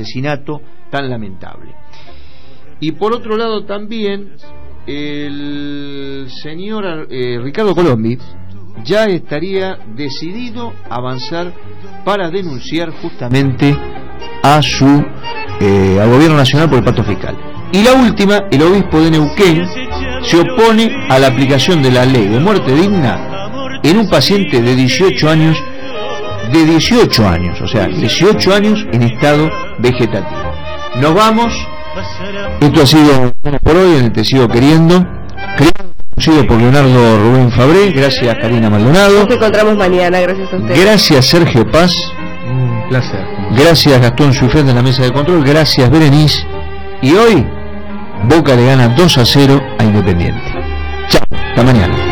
asesinato tan lamentable. Y por otro lado también el señor eh, Ricardo Colombi ya estaría decidido a avanzar para denunciar justamente a su eh, al gobierno nacional por el pacto fiscal. Y la última, el obispo de Neuquén se opone a la aplicación de la ley de muerte digna en un paciente de 18 años, de 18 años, o sea, 18 años en estado vegetativo. Nos vamos. Esto ha sido por hoy en el Te Sigo Queriendo. Conducido por Leonardo Rubén Fabré. Gracias, Karina Maldonado. Nos encontramos mañana. Gracias a ustedes. Gracias, Sergio Paz. Un placer. Gracias, Gastón Suifén de la mesa de control. Gracias, Berenice. Y hoy, Boca le gana 2 a 0 a Independiente. Chao. Hasta mañana.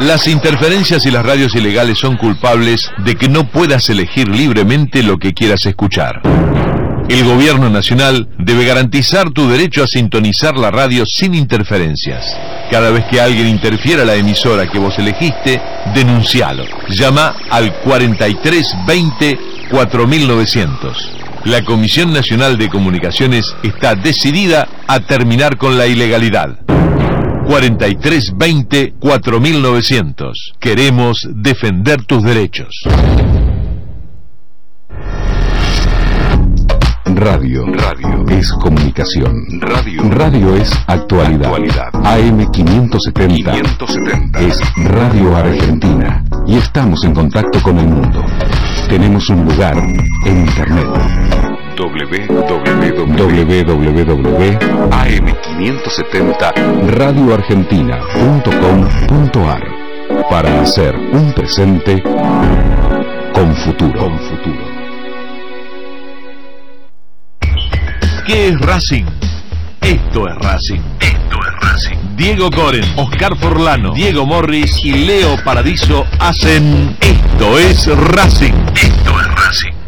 Las interferencias y las radios ilegales son culpables de que no puedas elegir libremente lo que quieras escuchar. El gobierno nacional debe garantizar tu derecho a sintonizar la radio sin interferencias. Cada vez que alguien interfiera a la emisora que vos elegiste, denuncialo. Llama al 4320 4900. La Comisión Nacional de Comunicaciones está decidida a terminar con la ilegalidad. 4320 4900. Queremos defender tus derechos. Radio. Radio es comunicación. Radio. Radio es actualidad. AM570 570 es Radio Argentina y estamos en contacto con el mundo. Tenemos un lugar en Internet. www.am570radioargentina.com.ar para hacer un presente con futuro. Con futuro. ¿Qué es Racing? Esto es Racing. Esto es Racing. Diego Coren, Oscar Forlano, Diego Morris y Leo Paradiso hacen Esto es Racing. Esto es Racing.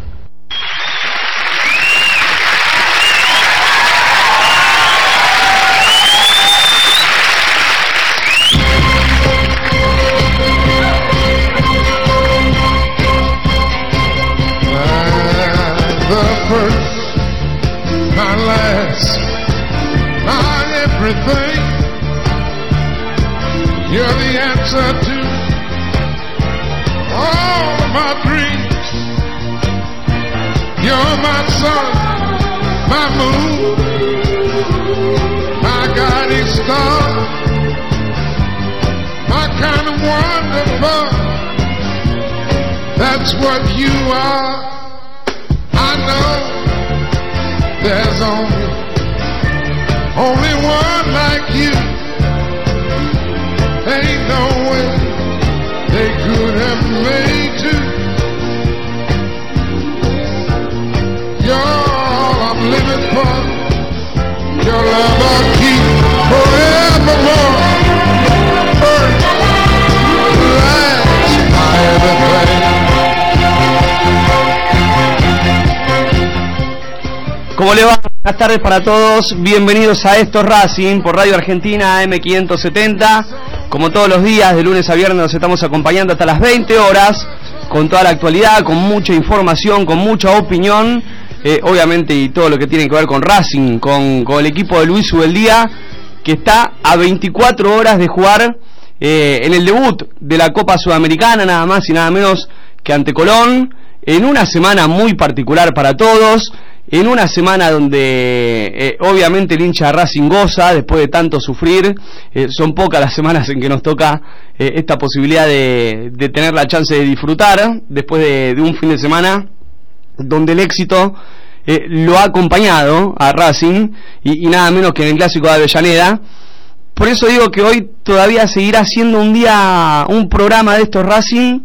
Answer to all of my dreams. You're my sun, my moon, my guiding star, my kind of wonderful. That's what you are. I know there's only only one you. Ain't no way they could have made you. You're I'm living for. Your love I'll keep forevermore. ¿Cómo le va? Buenas tardes para todos. Bienvenidos a Esto es Racing por Radio Argentina M570. Como todos los días, de lunes a viernes, nos estamos acompañando hasta las 20 horas con toda la actualidad, con mucha información, con mucha opinión. eh, obviamente, y todo lo que tiene que ver con Racing, con, con el equipo de Luis Ubeldía, que está a 24 horas de jugar eh, en el debut de la Copa Sudamericana, nada más y nada menos que ante Colón, en una semana muy particular para todos en una semana donde eh, obviamente el hincha Racing goza después de tanto sufrir, eh, son pocas las semanas en que nos toca eh, esta posibilidad de, tener la chance de disfrutar después de, un fin de semana donde el éxito lo ha acompañado a Racing y, y nada menos que en el clásico de Avellaneda. Por eso digo que hoy todavía seguirá siendo un día, un programa de estos Racing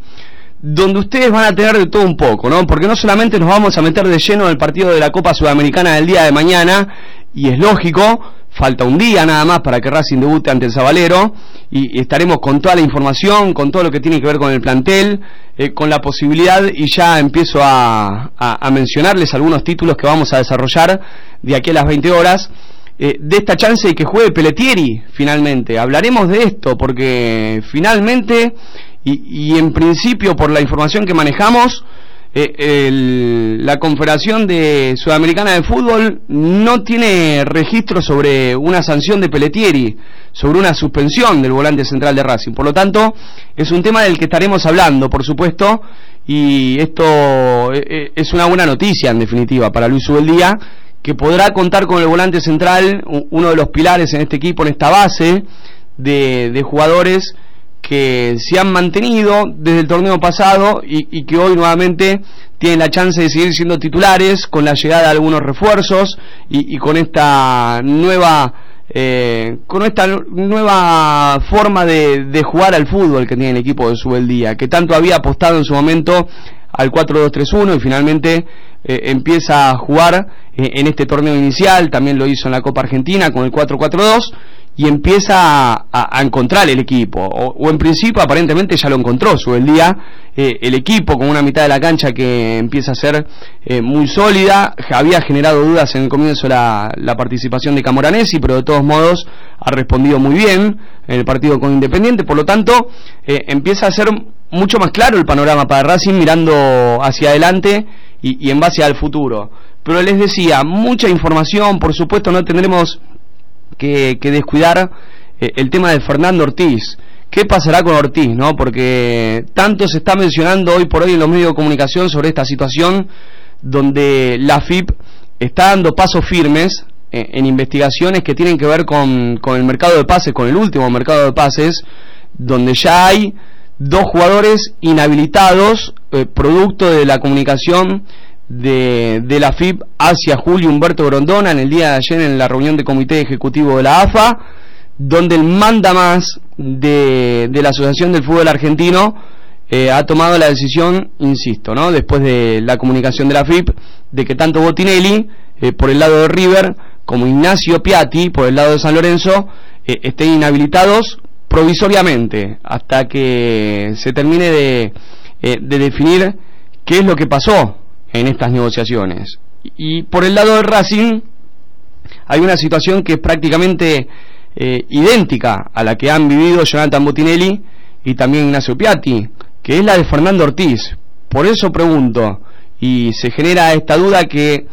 donde ustedes van a tener de todo un poco, ¿no? Porque no solamente nos vamos a meter de lleno en el partido de la Copa Sudamericana del día de mañana, y es lógico, falta un día nada más para que Racing debute ante el Zabalero, y, estaremos con toda la información, con todo lo que tiene que ver con el plantel, eh, con la posibilidad, y ya empiezo a mencionarles algunos títulos que vamos a desarrollar de aquí a las 20 horas, eh, de esta chance de que juegue Pelletieri finalmente. Hablaremos de esto porque finalmente y, y en principio por la información que manejamos, eh, la Confederación de Sudamericana de Fútbol no tiene registro sobre una sanción de Pelletieri, sobre una suspensión del volante central de Racing. Por lo tanto, es un tema del que estaremos hablando, por supuesto, y esto eh, eh, es una buena noticia, en definitiva, para Luis Ubeldía, que podrá contar con el volante central, uno de los pilares en este equipo, en esta base de, de jugadores que se han mantenido desde el torneo pasado y, que hoy nuevamente tienen la chance de seguir siendo titulares con la llegada de algunos refuerzos y, con esta nueva eh, con esta nu- nueva forma de, de jugar al fútbol que tiene el equipo de Subeldía, que tanto había apostado en su momento al 4-2-3-1 y finalmente eh, empieza a jugar eh, en este torneo inicial, también lo hizo en la Copa Argentina con el 4-4-2 y empieza a, encontrar el equipo, o, o en principio aparentemente ya lo encontró. Su el día, eh, el equipo con una mitad de la cancha que empieza a ser eh, muy sólida, había generado dudas en el comienzo la, la participación de Camoranesi, pero de todos modos ha respondido muy bien en el partido con Independiente, por lo tanto eh, empieza a ser mucho más claro el panorama para Racing mirando hacia adelante y en base al futuro. Pero les decía, mucha información, por supuesto no tendremos que, que descuidar eh, el tema de Fernando Ortiz. ¿Qué pasará con Ortiz, no? Porque tanto se está mencionando hoy por hoy en los medios de comunicación sobre esta situación donde la FIP está dando pasos firmes eh, en investigaciones que tienen que ver con, con el mercado de pases, con el último mercado de pases, donde ya hay dos jugadores inhabilitados eh, producto de la comunicación de, la FIP hacia Julio Humberto Grondona en el día de ayer en la reunión de comité ejecutivo de la AFA, donde el manda más de, la Asociación del Fútbol Argentino eh, ha tomado la decisión, insisto, ¿no? después de la comunicación de la FIP, de que tanto Botinelli eh, por el lado de River como Ignacio Piatti por el lado de San Lorenzo eh, estén inhabilitados provisoriamente hasta que se termine de definir qué es lo que pasó en estas negociaciones. Y por el lado de Racing hay una situación que es prácticamente eh, idéntica a la que han vivido Jonathan Botinelli y también Ignacio Piatti, que es la de Fernando Ortiz. Por eso pregunto, y se genera esta duda que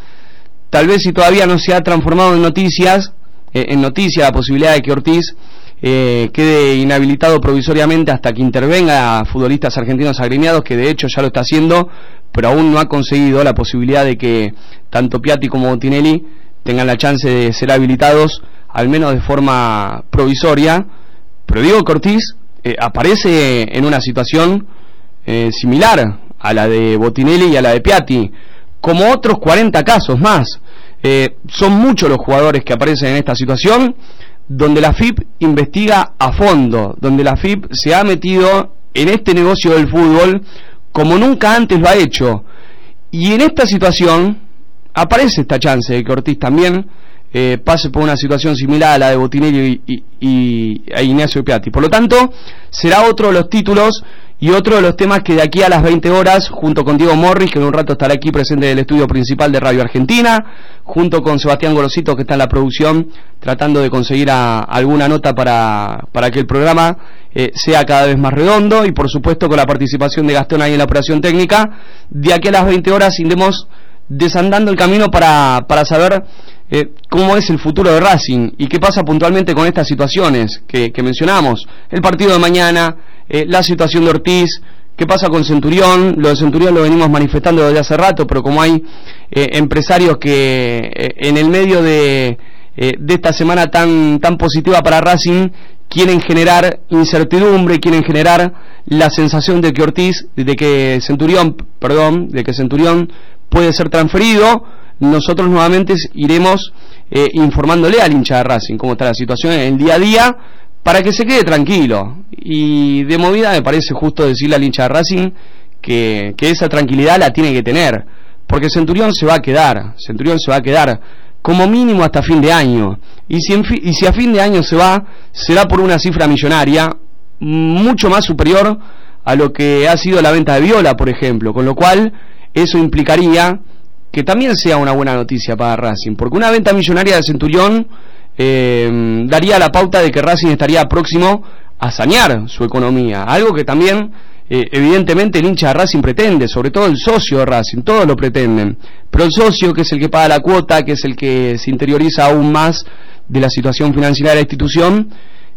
tal vez si todavía no se ha transformado en noticias, eh, en noticia la posibilidad de que Ortiz eh, quede inhabilitado provisoriamente hasta que intervenga a futbolistas argentinos agremiados, que de hecho ya lo está haciendo, pero aún no ha conseguido la posibilidad de que tanto Piatti como Botinelli tengan la chance de ser habilitados, al menos de forma provisoria. Pero digo que Ortiz eh, aparece en una situación eh, similar a la de Botinelli y a la de Piatti, como otros 40 casos más. Eh, son muchos los jugadores que aparecen en esta situación, donde la FIP investiga a fondo, donde la FIP se ha metido en este negocio del fútbol como nunca antes lo ha hecho. Y en esta situación aparece esta chance de que Ortiz también eh, pase por una situación similar a la de Botinelli y, y, y a Ignacio Piatti. Por lo tanto, será otro de los títulos y otro de los temas que de aquí a las 20 horas, junto con Diego Morris, que en un rato estará aquí presente en el estudio principal de Radio Argentina, junto con Sebastián Gorosito, que está en la producción, tratando de conseguir a- alguna nota para, para que el programa eh, sea cada vez más redondo, y por supuesto con la participación de Gastón ahí en la operación técnica, de aquí a las 20 horas iremos desandando el camino para, para saber eh, cómo es el futuro de Racing y qué pasa puntualmente con estas situaciones que, mencionamos. El partido de mañana, eh, la situación de Ortiz, qué pasa con Centurión. Lo de Centurión lo venimos manifestando desde hace rato, pero como hay eh, empresarios que eh, en el medio de, eh, de esta semana tan, tan positiva para Racing quieren generar incertidumbre, quieren generar la sensación de que Ortiz, de que Centurión, perdón, de que Centurión puede ser transferido, nosotros nuevamente iremos eh, informándole al hincha de Racing cómo está la situación en el día a día para que se quede tranquilo. Y de movida me parece justo decirle al hincha de Racing que, que esa tranquilidad la tiene que tener, porque Centurión se va a quedar, Centurión se va a quedar como mínimo hasta fin de año. Y si, en y si a fin de año se va, será por una cifra millonaria mucho más superior a lo que ha sido la venta de Viola, por ejemplo, con lo cual eso implicaría que también sea una buena noticia para Racing, porque una venta millonaria de Centurión eh, daría la pauta de que Racing estaría próximo a sanear su economía, algo que también eh, evidentemente el hincha de Racing pretende, sobre todo el socio de Racing, todos lo pretenden, pero el socio, que es el que paga la cuota, que es el que se interioriza aún más de la situación financiera de la institución,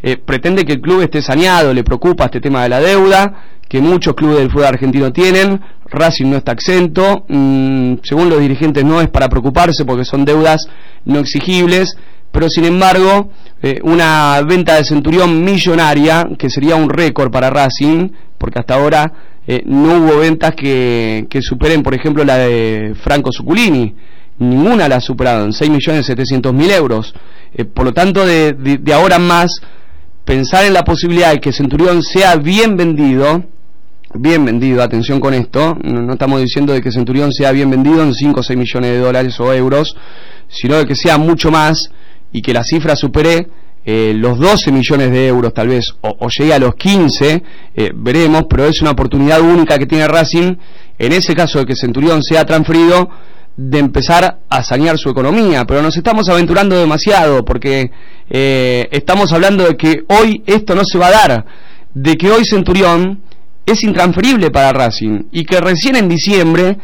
eh, pretende que el club esté saneado, le preocupa este tema de la deuda, que muchos clubes del fútbol argentino tienen, Racing no está exento, mm, según los dirigentes no es para preocuparse porque son deudas no exigibles, pero sin embargo eh, una venta de Centurión millonaria, que sería un récord para Racing, porque hasta ahora eh, no hubo ventas que, superen, por ejemplo, la de Franco Suculini. Ninguna la ha superado, en 6.700.000 euros. Eh, por lo tanto, de, de, ahora en más, pensar en la posibilidad de que Centurión sea bien vendido, bien vendido, atención con esto, no, estamos diciendo de que Centurión sea bien vendido en 5 o 6 millones de dólares o euros, sino de que sea mucho más y que la cifra supere eh, los 12 millones de euros tal vez, o, llegue a los 15, eh, veremos, pero es una oportunidad única que tiene Racing, en ese caso de que Centurión sea transferido, de empezar a sanear su economía, pero nos estamos aventurando demasiado porque eh, estamos hablando de que hoy esto no se va a dar, de que hoy Centurión es intransferible para Racing y que recién en diciembre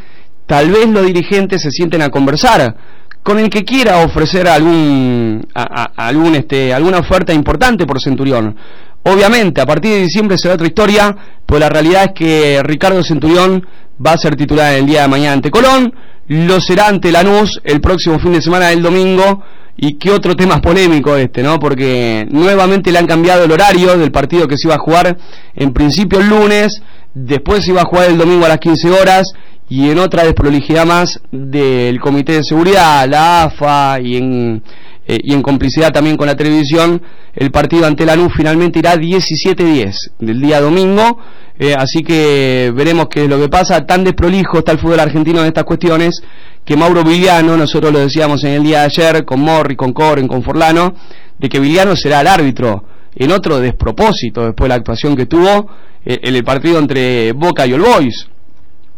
tal vez los dirigentes se sienten a conversar con el que quiera ofrecer algún, algún este, alguna oferta importante por Centurión. Obviamente, a partir de diciembre será otra historia, pues la realidad es que Ricardo Centurión va a ser titular el día de mañana ante Colón, lo será ante Lanús el próximo fin de semana del domingo, y qué otro tema polémico este, ¿no? Porque nuevamente le han cambiado el horario del partido que se iba a jugar en principio el lunes, después se iba a jugar el domingo a las 15 horas y en otra desprolijidad más del Comité de Seguridad, la AFA y en, eh, y en complicidad también con la televisión, el partido ante Lanús finalmente irá 17-10 del día domingo, eh, así que veremos qué es lo que pasa, tan desprolijo está el fútbol argentino en estas cuestiones, que Mauro Viliano, nosotros lo decíamos en el día de ayer, con Morri, con Coren, con Forlano, de que Viliano será el árbitro, en otro despropósito después de la actuación que tuvo eh, en el partido entre Boca y All Boys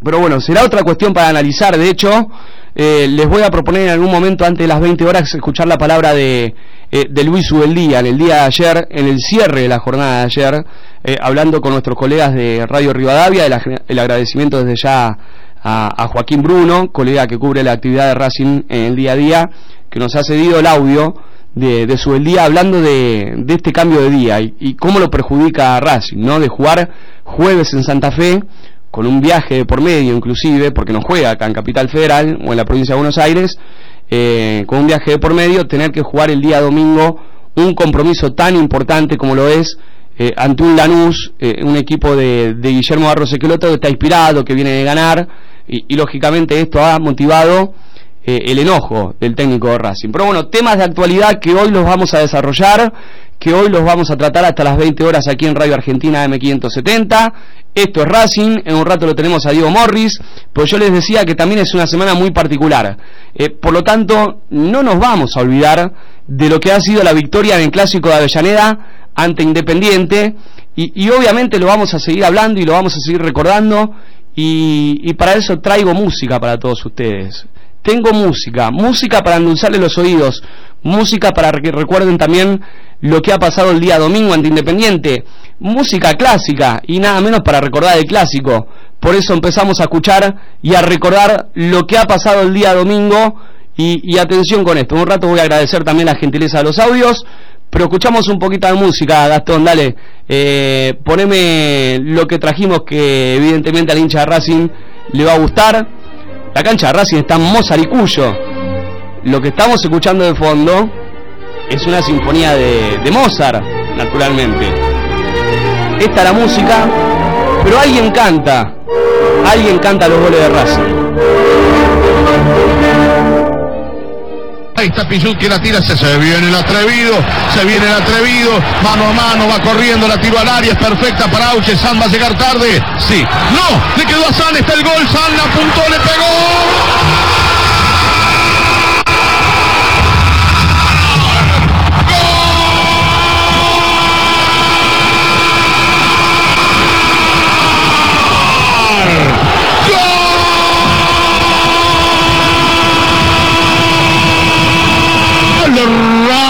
pero bueno, será otra cuestión para analizar. De hecho, eh, les voy a proponer en algún momento, antes de las 20 horas, escuchar la palabra de, eh, de Luis Ubeldía en el día de ayer, en el cierre de la jornada de ayer, eh, hablando con nuestros colegas de Radio Rivadavia, el, agradecimiento desde ya a, Joaquín Bruno, colega que cubre la actividad de Racing en el día a día, que nos ha cedido el audio de, de Subeldía hablando de, de, este cambio de día y, cómo lo perjudica a Racing, ¿no? De jugar jueves en Santa Fe con un viaje por medio inclusive, porque no juega acá en Capital Federal o en la provincia de Buenos Aires, eh, con un viaje por medio, tener que jugar el día domingo un compromiso tan importante como lo es eh, ante un Lanús, eh, un equipo de, Guillermo Barros Equeloto que está inspirado, que viene de ganar, y, lógicamente esto ha motivado el enojo del técnico de Racing. Pero bueno, temas de actualidad que hoy los vamos a desarrollar, que hoy los vamos a tratar hasta las 20 horas aquí en Radio Argentina M570. Esto es Racing, en un rato lo tenemos a Diego Morris, pues yo les decía que también es una semana muy particular. Eh, por lo tanto, no nos vamos a olvidar de lo que ha sido la victoria en el Clásico de Avellaneda ante Independiente, y, obviamente lo vamos a seguir hablando y lo vamos a seguir recordando, y, y para eso traigo música para todos ustedes. Tengo música, música para endulzarle los oídos, música para que recuerden también lo que ha pasado el día domingo ante Independiente, música clásica y nada menos para recordar el clásico. Por eso empezamos a escuchar y a recordar lo que ha pasado el día domingo y, atención con esto. Un rato voy a agradecer también la gentileza de los audios, pero escuchamos un poquito de música, Gastón, dale. Eh, poneme lo que trajimos que evidentemente al hincha de Racing le va a gustar. La cancha de Racing está en Mozaricuyo. Lo que estamos escuchando de fondo es una sinfonía de, de Mozart, naturalmente. Esta es la música, pero alguien canta, alguien canta los goles de Racing. Ahí está Pichut que la tira, se, se viene el atrevido, se viene el atrevido, mano a mano, va corriendo, la tiro al área, es perfecta para Auche, San va a llegar tarde, sí, no, le quedó a San, está el gol, San la apuntó, le pegó.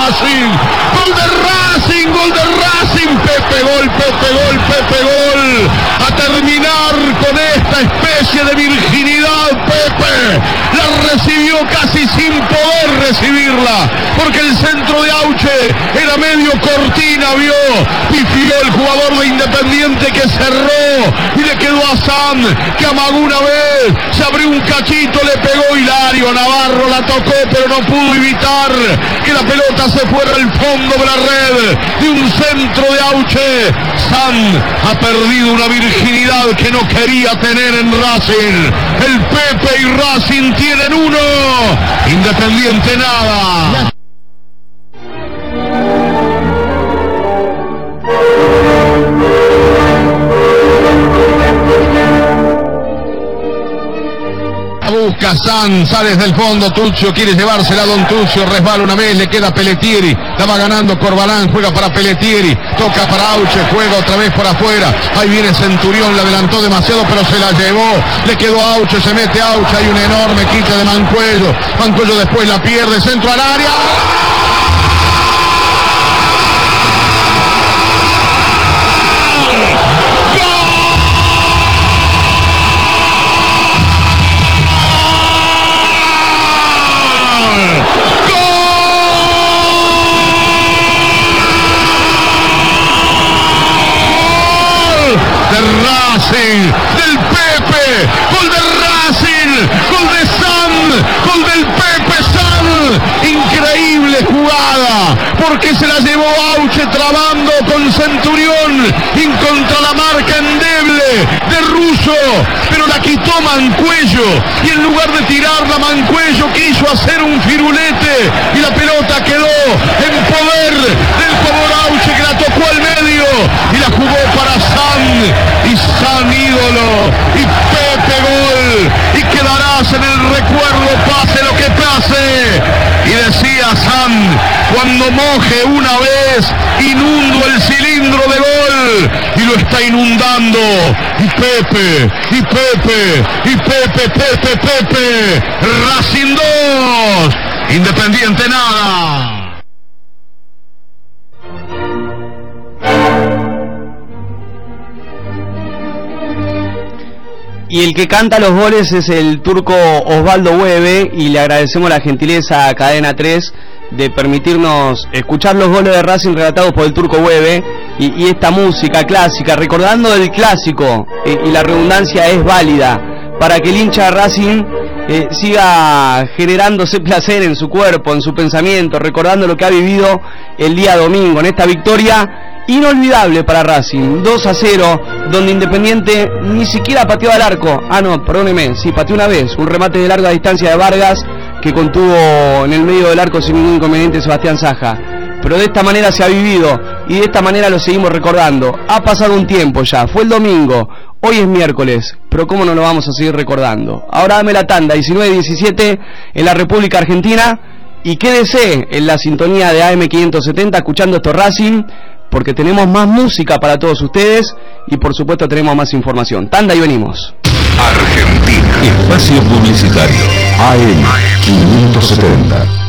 Racing, gol de Racing, gol de Racing, Pepe gol, Pepe gol, Pepe gol. A terminar con esta especie de virginidad, Pepe. La recibió casi sin poder recibirla, porque el centro de Auche era medio cortina, vio. Pifió el jugador de Independiente que cerró y le quedó a San que amagó una vez, se abrió un cachito, le pegó Hilario Navarro tocó, pero no pudo evitar que la pelota se fuera al fondo de la red de un centro de Auche. San ha perdido una virginidad que no quería tener en Racing. El Pepe y Racing tienen uno. Independiente nada. Busca San, sale desde el fondo, Tuccio quiere llevársela a Don Tuccio, resbala una vez, le queda Pelletieri, la va ganando Corbalán, juega para Pelletieri, toca para Auche, juega otra vez por afuera, ahí viene Centurión, la adelantó demasiado pero se la llevó, le quedó Auche, se mete Auche, hay un enorme quite de Mancuello, Mancuello después la pierde, centro al área. Del Pepe, gol de Racing, gol de San, gol del Pepe San. Increíble jugada, porque se la llevó Auche trabando con Centurión, en contra la marca endeble pero la quitó Mancuello y en lugar de tirarla Mancuello quiso hacer un firulete y la pelota quedó en poder del jugador Auche que la tocó al medio y la jugó para San y San ídolo y Pepe gol y quedarás en el recuerdo pase lo que pase. Y decía San cuando moje una vez inundo el cilindro de gol y lo está inundando. Y Pepe y Pepe y Pepe Pepe Pepe Racing 2 Independiente nada Y el que canta los goles es el turco Osvaldo Hueve y le agradecemos la gentileza a Cadena 3 de permitirnos escuchar los goles de Racing relatados por el turco Hueve y, esta música clásica, recordando el clásico y la redundancia es válida para que el hincha Racing eh, siga generándose placer en su cuerpo, en su pensamiento, recordando lo que ha vivido el día domingo en esta victoria inolvidable para Racing, 2 a 0, donde Independiente ni siquiera pateó al arco. Ah, no, perdóneme, sí, pateó una vez, un remate de larga distancia de Vargas que contuvo en el medio del arco sin ningún inconveniente Sebastián Saja. Pero de esta manera se ha vivido y de esta manera lo seguimos recordando. Ha pasado un tiempo ya, fue el domingo, hoy es miércoles, pero cómo no lo vamos a seguir recordando. Ahora dame la tanda, 19-17 en la República Argentina y quédese en la sintonía de AM570 escuchando esto Racing porque tenemos más música para todos ustedes y por supuesto tenemos más información. Tanda y venimos. Argentina. Espacio Publicitario. AM 570.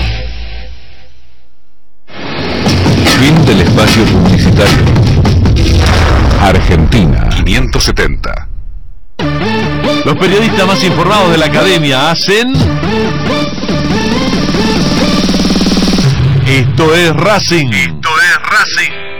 Fin del espacio publicitario. Argentina 570. Los periodistas más informados de la academia hacen... Esto es Racing. Esto es Racing.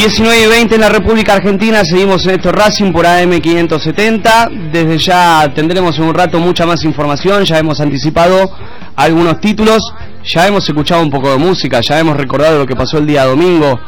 19 y 20 en la República Argentina, seguimos en esto Racing por AM570. Desde ya tendremos en un rato mucha más información, ya hemos anticipado algunos títulos, ya hemos escuchado un poco de música, ya hemos recordado lo que pasó el día domingo.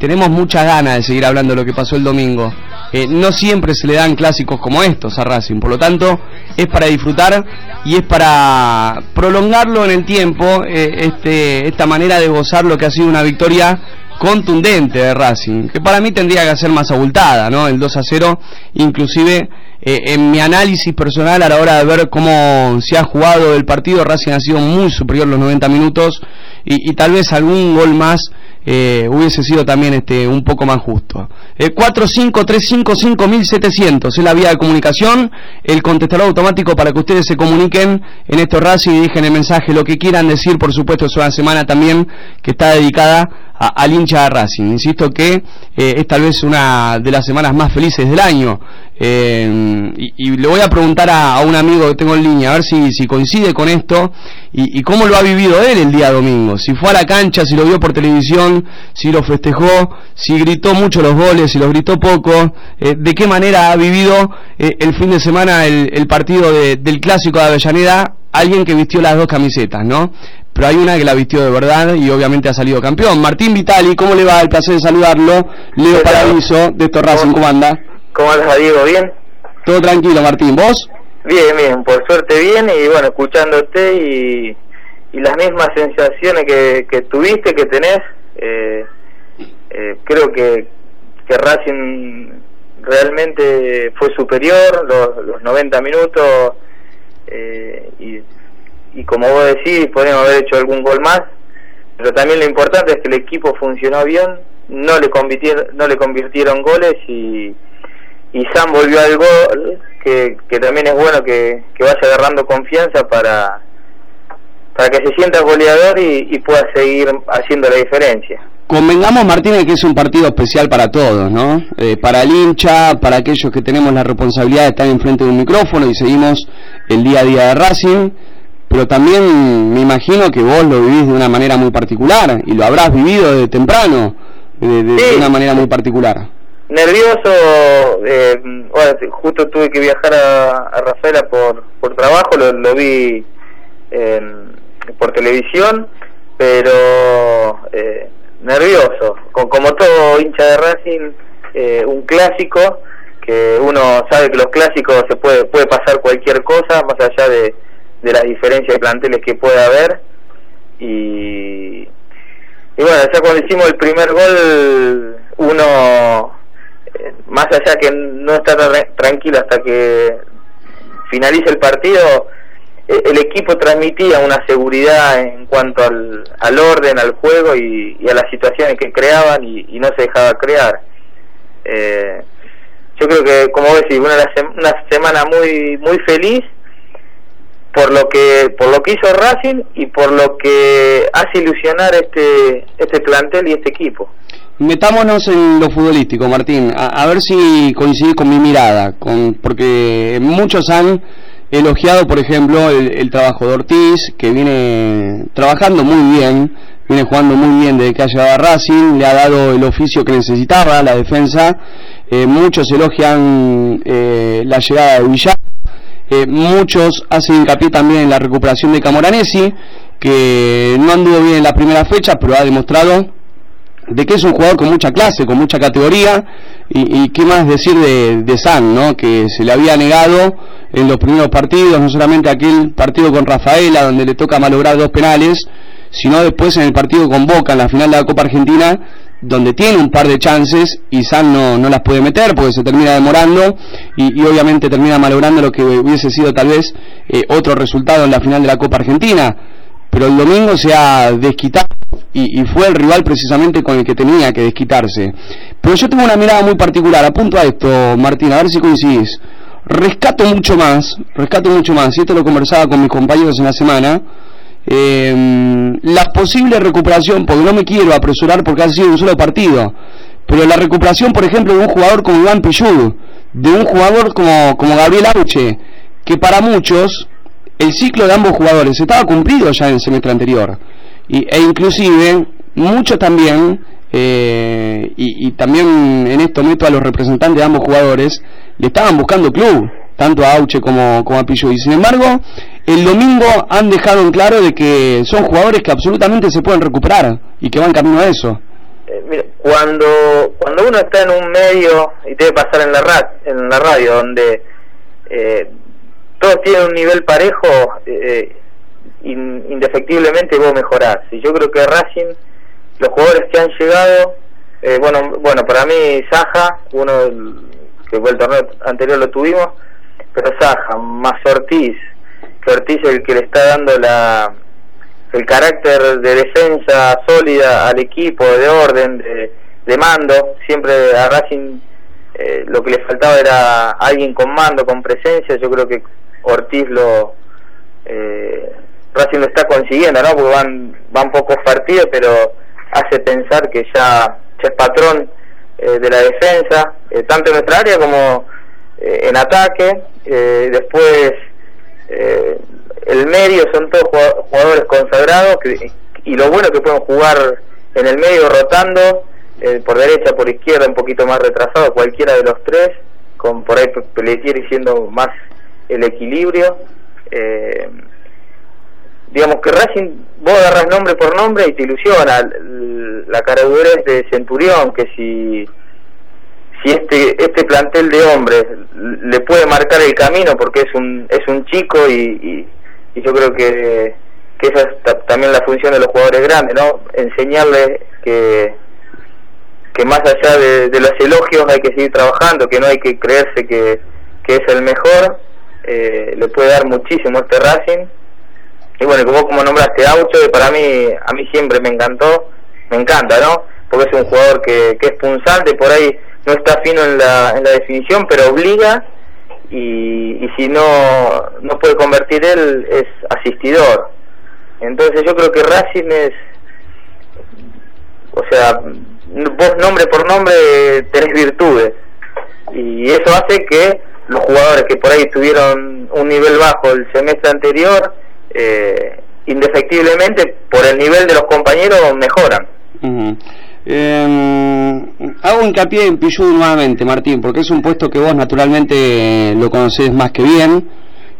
Tenemos muchas ganas de seguir hablando de lo que pasó el domingo. Eh, no siempre se le dan clásicos como estos a Racing, por lo tanto es para disfrutar y es para prolongarlo en el tiempo, eh, este, esta manera de gozar lo que ha sido una victoria contundente de Racing, que para mí tendría que ser más abultada, ¿no? El 2 a 0, inclusive eh, en mi análisis personal a la hora de ver cómo se ha jugado el partido, Racing ha sido muy superior los 90 minutos y, y tal vez algún gol más eh, hubiese sido también este un poco más justo. Eh, 45355700 es la vía de comunicación, el contestador automático para que ustedes se comuniquen en estos Racing y dejen el mensaje, lo que quieran decir, por supuesto, es una semana también que está dedicada al hincha de Racing. Insisto que eh, es tal vez una de las semanas más felices del año. Eh, y, le voy a preguntar a, un amigo que tengo en línea, a ver si, si coincide con esto y, cómo lo ha vivido él el día domingo. Si fue a la cancha, si lo vio por televisión, si lo festejó, si gritó mucho los goles, si los gritó poco, eh, de qué manera ha vivido el fin de semana el, el partido de, del clásico de Avellaneda alguien que vistió las dos camisetas, ¿no? Pero hay una que la vistió de verdad y obviamente ha salido campeón. Martín Vitali, ¿cómo le va? El placer de saludarlo. Leo Paradiso, de estos Racing, ¿cómo anda? ¿Cómo andas, Diego? ¿Bien? Todo tranquilo, Martín. ¿Vos? Bien, bien, por suerte bien y bueno, escuchándote y, y las mismas sensaciones que, que tuviste, que tenés, eh, eh, creo que, que Racing realmente fue superior los, los 90 minutos eh, y, y como vos decís, podríamos haber hecho algún gol más, pero también lo importante es que el equipo funcionó bien, no le convirtieron, no le convirtieron goles y, y Sam volvió al gol, que, que también es bueno que, que vaya agarrando confianza para, para que se sienta goleador y, y pueda seguir haciendo la diferencia. Convengamos, Martínez, que es un partido especial para todos, ¿no? Eh, para el hincha, para aquellos que tenemos la responsabilidad de estar enfrente de un micrófono y seguimos el día a día de Racing, pero también me imagino que vos lo vivís de una manera muy particular y lo habrás vivido desde temprano, de, de, Sí. de una manera muy particular. Nervioso, eh, bueno, justo tuve que viajar a, a Rafaela por, por trabajo, lo, lo vi eh, por televisión, pero eh, nervioso, como todo hincha de Racing, eh, un clásico, que uno sabe que los clásicos se puede, puede pasar cualquier cosa, más allá de, de las diferencias de planteles que pueda haber, y, y bueno, ya cuando hicimos el primer gol, uno, eh, más allá que no está tra- tranquilo hasta que finalice el partido, el equipo transmitía una seguridad en cuanto al, al orden, al juego y, a las situaciones que creaban y, no se dejaba crear. Eh, yo creo que, como decís, una, una semana muy muy feliz por lo que por lo que hizo Racing y por lo que hace ilusionar este este plantel y este equipo. Metámonos en lo futbolístico, Martín, a, ver si coincidís con mi mirada, con, porque muchos han elogiado, por ejemplo, el, trabajo de Ortiz, que viene trabajando muy bien, viene jugando muy bien desde que ha llegado a Racing, le ha dado el oficio que necesitaba, la defensa. Eh, muchos elogian eh, la llegada de Villar, eh, muchos hacen hincapié también en la recuperación de Camoranesi, que no anduvo bien en la primera fecha, pero ha demostrado de que es un jugador con mucha clase, con mucha categoría, y, qué más decir de, San, ¿no? que se le había negado en los primeros partidos, no solamente aquel partido con Rafaela, donde le toca malograr dos penales, sino después en el partido con Boca, en la final de la Copa Argentina, donde tiene un par de chances y San no, no las puede meter porque se termina demorando y, obviamente termina malogrando lo que hubiese sido tal vez eh, otro resultado en la final de la Copa Argentina pero el domingo se ha desquitado y, fue el rival precisamente con el que tenía que desquitarse. Pero yo tengo una mirada muy particular, apunto a esto, Martín, a ver si coincidís. Rescato mucho más, rescato mucho más, y esto lo conversaba con mis compañeros en la semana, eh, la posible recuperación, porque no me quiero apresurar porque ha sido un solo partido, pero la recuperación, por ejemplo, de un jugador como Iván Pillud, de un jugador como, como Gabriel Auche, que para muchos el ciclo de ambos jugadores estaba cumplido ya en el semestre anterior. Y, e inclusive muchos también eh, y, también en esto meto a los representantes de ambos jugadores le estaban buscando club tanto a Auche como, a Pillo y sin embargo el domingo han dejado en claro de que son jugadores que absolutamente se pueden recuperar y que van camino a eso. Eh, cuando cuando uno está en un medio y debe pasar en la, en la radio donde eh, todos tienen un nivel parejo, eh, indefectiblemente vos mejorás. Y yo creo que Racing, los jugadores que han llegado, eh, bueno, bueno, para mí Saja, uno que fue el torneo anterior lo tuvimos, pero Saja, más Ortiz, que Ortiz es el que le está dando la el carácter de defensa sólida al equipo, de orden, de, mando, siempre a Racing eh, lo que le faltaba era alguien con mando, con presencia, yo creo que Ortiz lo eh, Racing lo está consiguiendo, ¿no? Porque van van pocos partidos, pero hace pensar que ya, es patrón eh, de la defensa, eh, tanto en nuestra área como eh, en ataque. después el medio son todos jugadores consagrados y lo bueno que pueden jugar en el medio rotando por derecha, por izquierda, un poquito más retrasado, cualquiera de los tres, con por ahí Pelletieri siendo más el equilibrio. Eh, digamos que Racing, vos agarras nombre por nombre y te ilusiona. La caradurez de Centurión, que si, si este, este plantel de hombres le puede marcar el camino porque es un, es un chico y, y, yo creo que, que esa es también la función de los jugadores grandes, ¿no? Enseñarles que, que más allá de, de los elogios hay que seguir trabajando, que no hay que creerse que, que es el mejor eh, le puede dar muchísimo este Racing. Y bueno, como, como nombraste Aucho, que para mí, a mí siempre me encantó, me encanta, ¿no? Porque es un jugador que, que es punzante, por ahí no está fino en la, en la definición, pero obliga y, y si no, no puede convertir él, es asistidor. Entonces yo creo que Racing es, o sea, vos nombre por nombre tenés virtudes y eso hace que los jugadores que por ahí tuvieron un nivel bajo el semestre anterior, eh, indefectiblemente por el nivel de los compañeros mejoran. Em, hago hincapié en Pichu nuevamente, Martín, porque es un puesto que vos naturalmente lo conocés más que bien.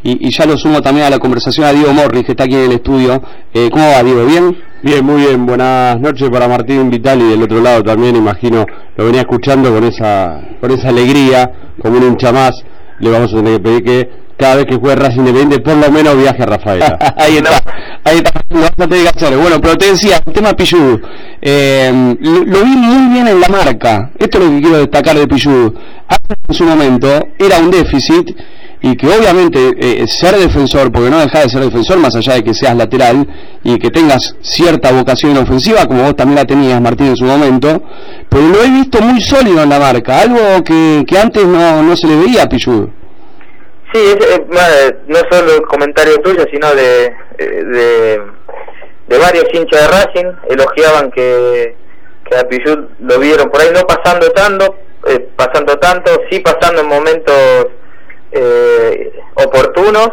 Y, ya lo sumo también a la conversación a Diego Morris, que está aquí en el estudio. Eh, ¿Cómo va, Diego? ¿Bien? Bien, muy bien. Buenas noches para Martín Vital y del otro lado también, imagino, lo venía escuchando con esa, con esa alegría, como un hincha más le vamos a tener que pedir que cada vez que juegue Racing Independiente por lo menos viaje a Rafaela. ahí está, ahí está, lo vamos a. Bueno, pero te decía, el tema Pichu, eh, lo, vi muy bien en la marca. Esto es lo que quiero destacar de Pichu. En su momento era un déficit y que obviamente eh, ser defensor, porque no deja de ser defensor más allá de que seas lateral y que tengas cierta vocación ofensiva, como vos también la tenías, Martín, en su momento, pero lo he visto muy sólido en la marca, algo que, que antes no, no se le veía a Pichu. Sí, es, no solo el comentario tuyo, sino de, eh, de, de varios hinchas de Racing, elogiaban que, que a lo vieron por ahí no pasando tanto, eh, pasando tanto, sí pasando en momentos eh, oportunos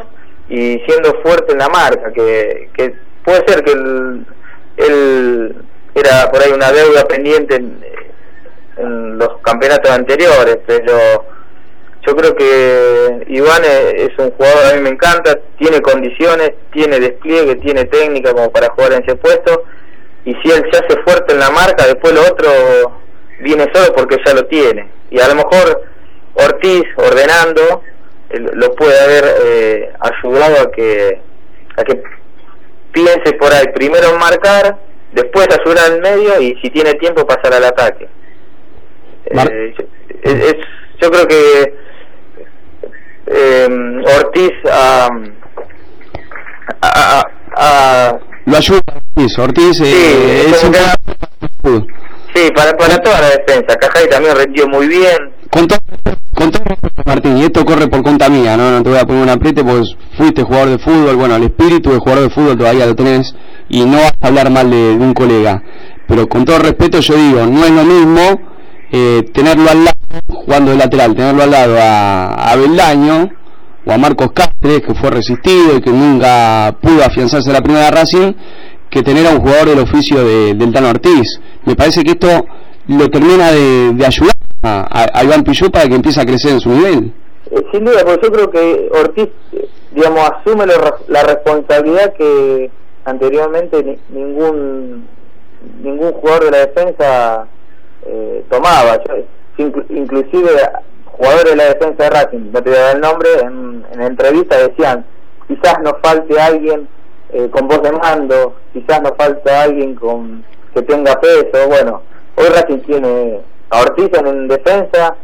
y siendo fuerte en la marca, que, que puede ser que él, era por ahí una deuda pendiente en, en los campeonatos anteriores, pero yo creo que Iván es, un jugador, a mí me encanta, tiene condiciones, tiene despliegue, tiene técnica como para jugar en ese puesto, y si él se hace fuerte en la marca, después lo otro viene solo porque ya lo tiene. Y a lo mejor Ortiz, ordenando, lo puede haber eh, ayudado a que, a que piense por ahí, primero en marcar, después ayudar al medio y si tiene tiempo pasar al ataque. Eh, es, yo creo que eh, Ortiz a, a, a, lo ayuda Ortiz, Ortiz eh, sí, Sí, para, para toda la defensa. Cajay también rendió muy bien. Con todo, con todo Martín, y esto corre por cuenta mía, ¿no? No te voy a poner un apriete porque fuiste jugador de fútbol, bueno, el espíritu de jugador de fútbol todavía lo tenés y no vas a hablar mal de, de un colega. Pero con todo respeto yo digo, no es lo mismo eh, tenerlo al lado, jugando de lateral, tenerlo al lado a, a Beldaño o a Marcos Castres, que fue resistido y que nunca pudo afianzarse a la primera Racing, que tener a un jugador del oficio de, del Tano Ortiz. Me parece que esto lo termina de, de ayudar a, Iván Pillú para que empiece a crecer en su nivel. Eh, sin duda, porque yo creo que Ortiz, digamos, asume la responsabilidad que anteriormente ningún ningún jugador de la defensa eh, tomaba. inclusive jugadores de la defensa de Racing, no te voy a dar el nombre, en, en entrevista decían, quizás nos falte alguien eh, con voz de mando, quizás nos falta alguien con que tenga peso, bueno, hoy Racing tiene a Ortiz en defensa,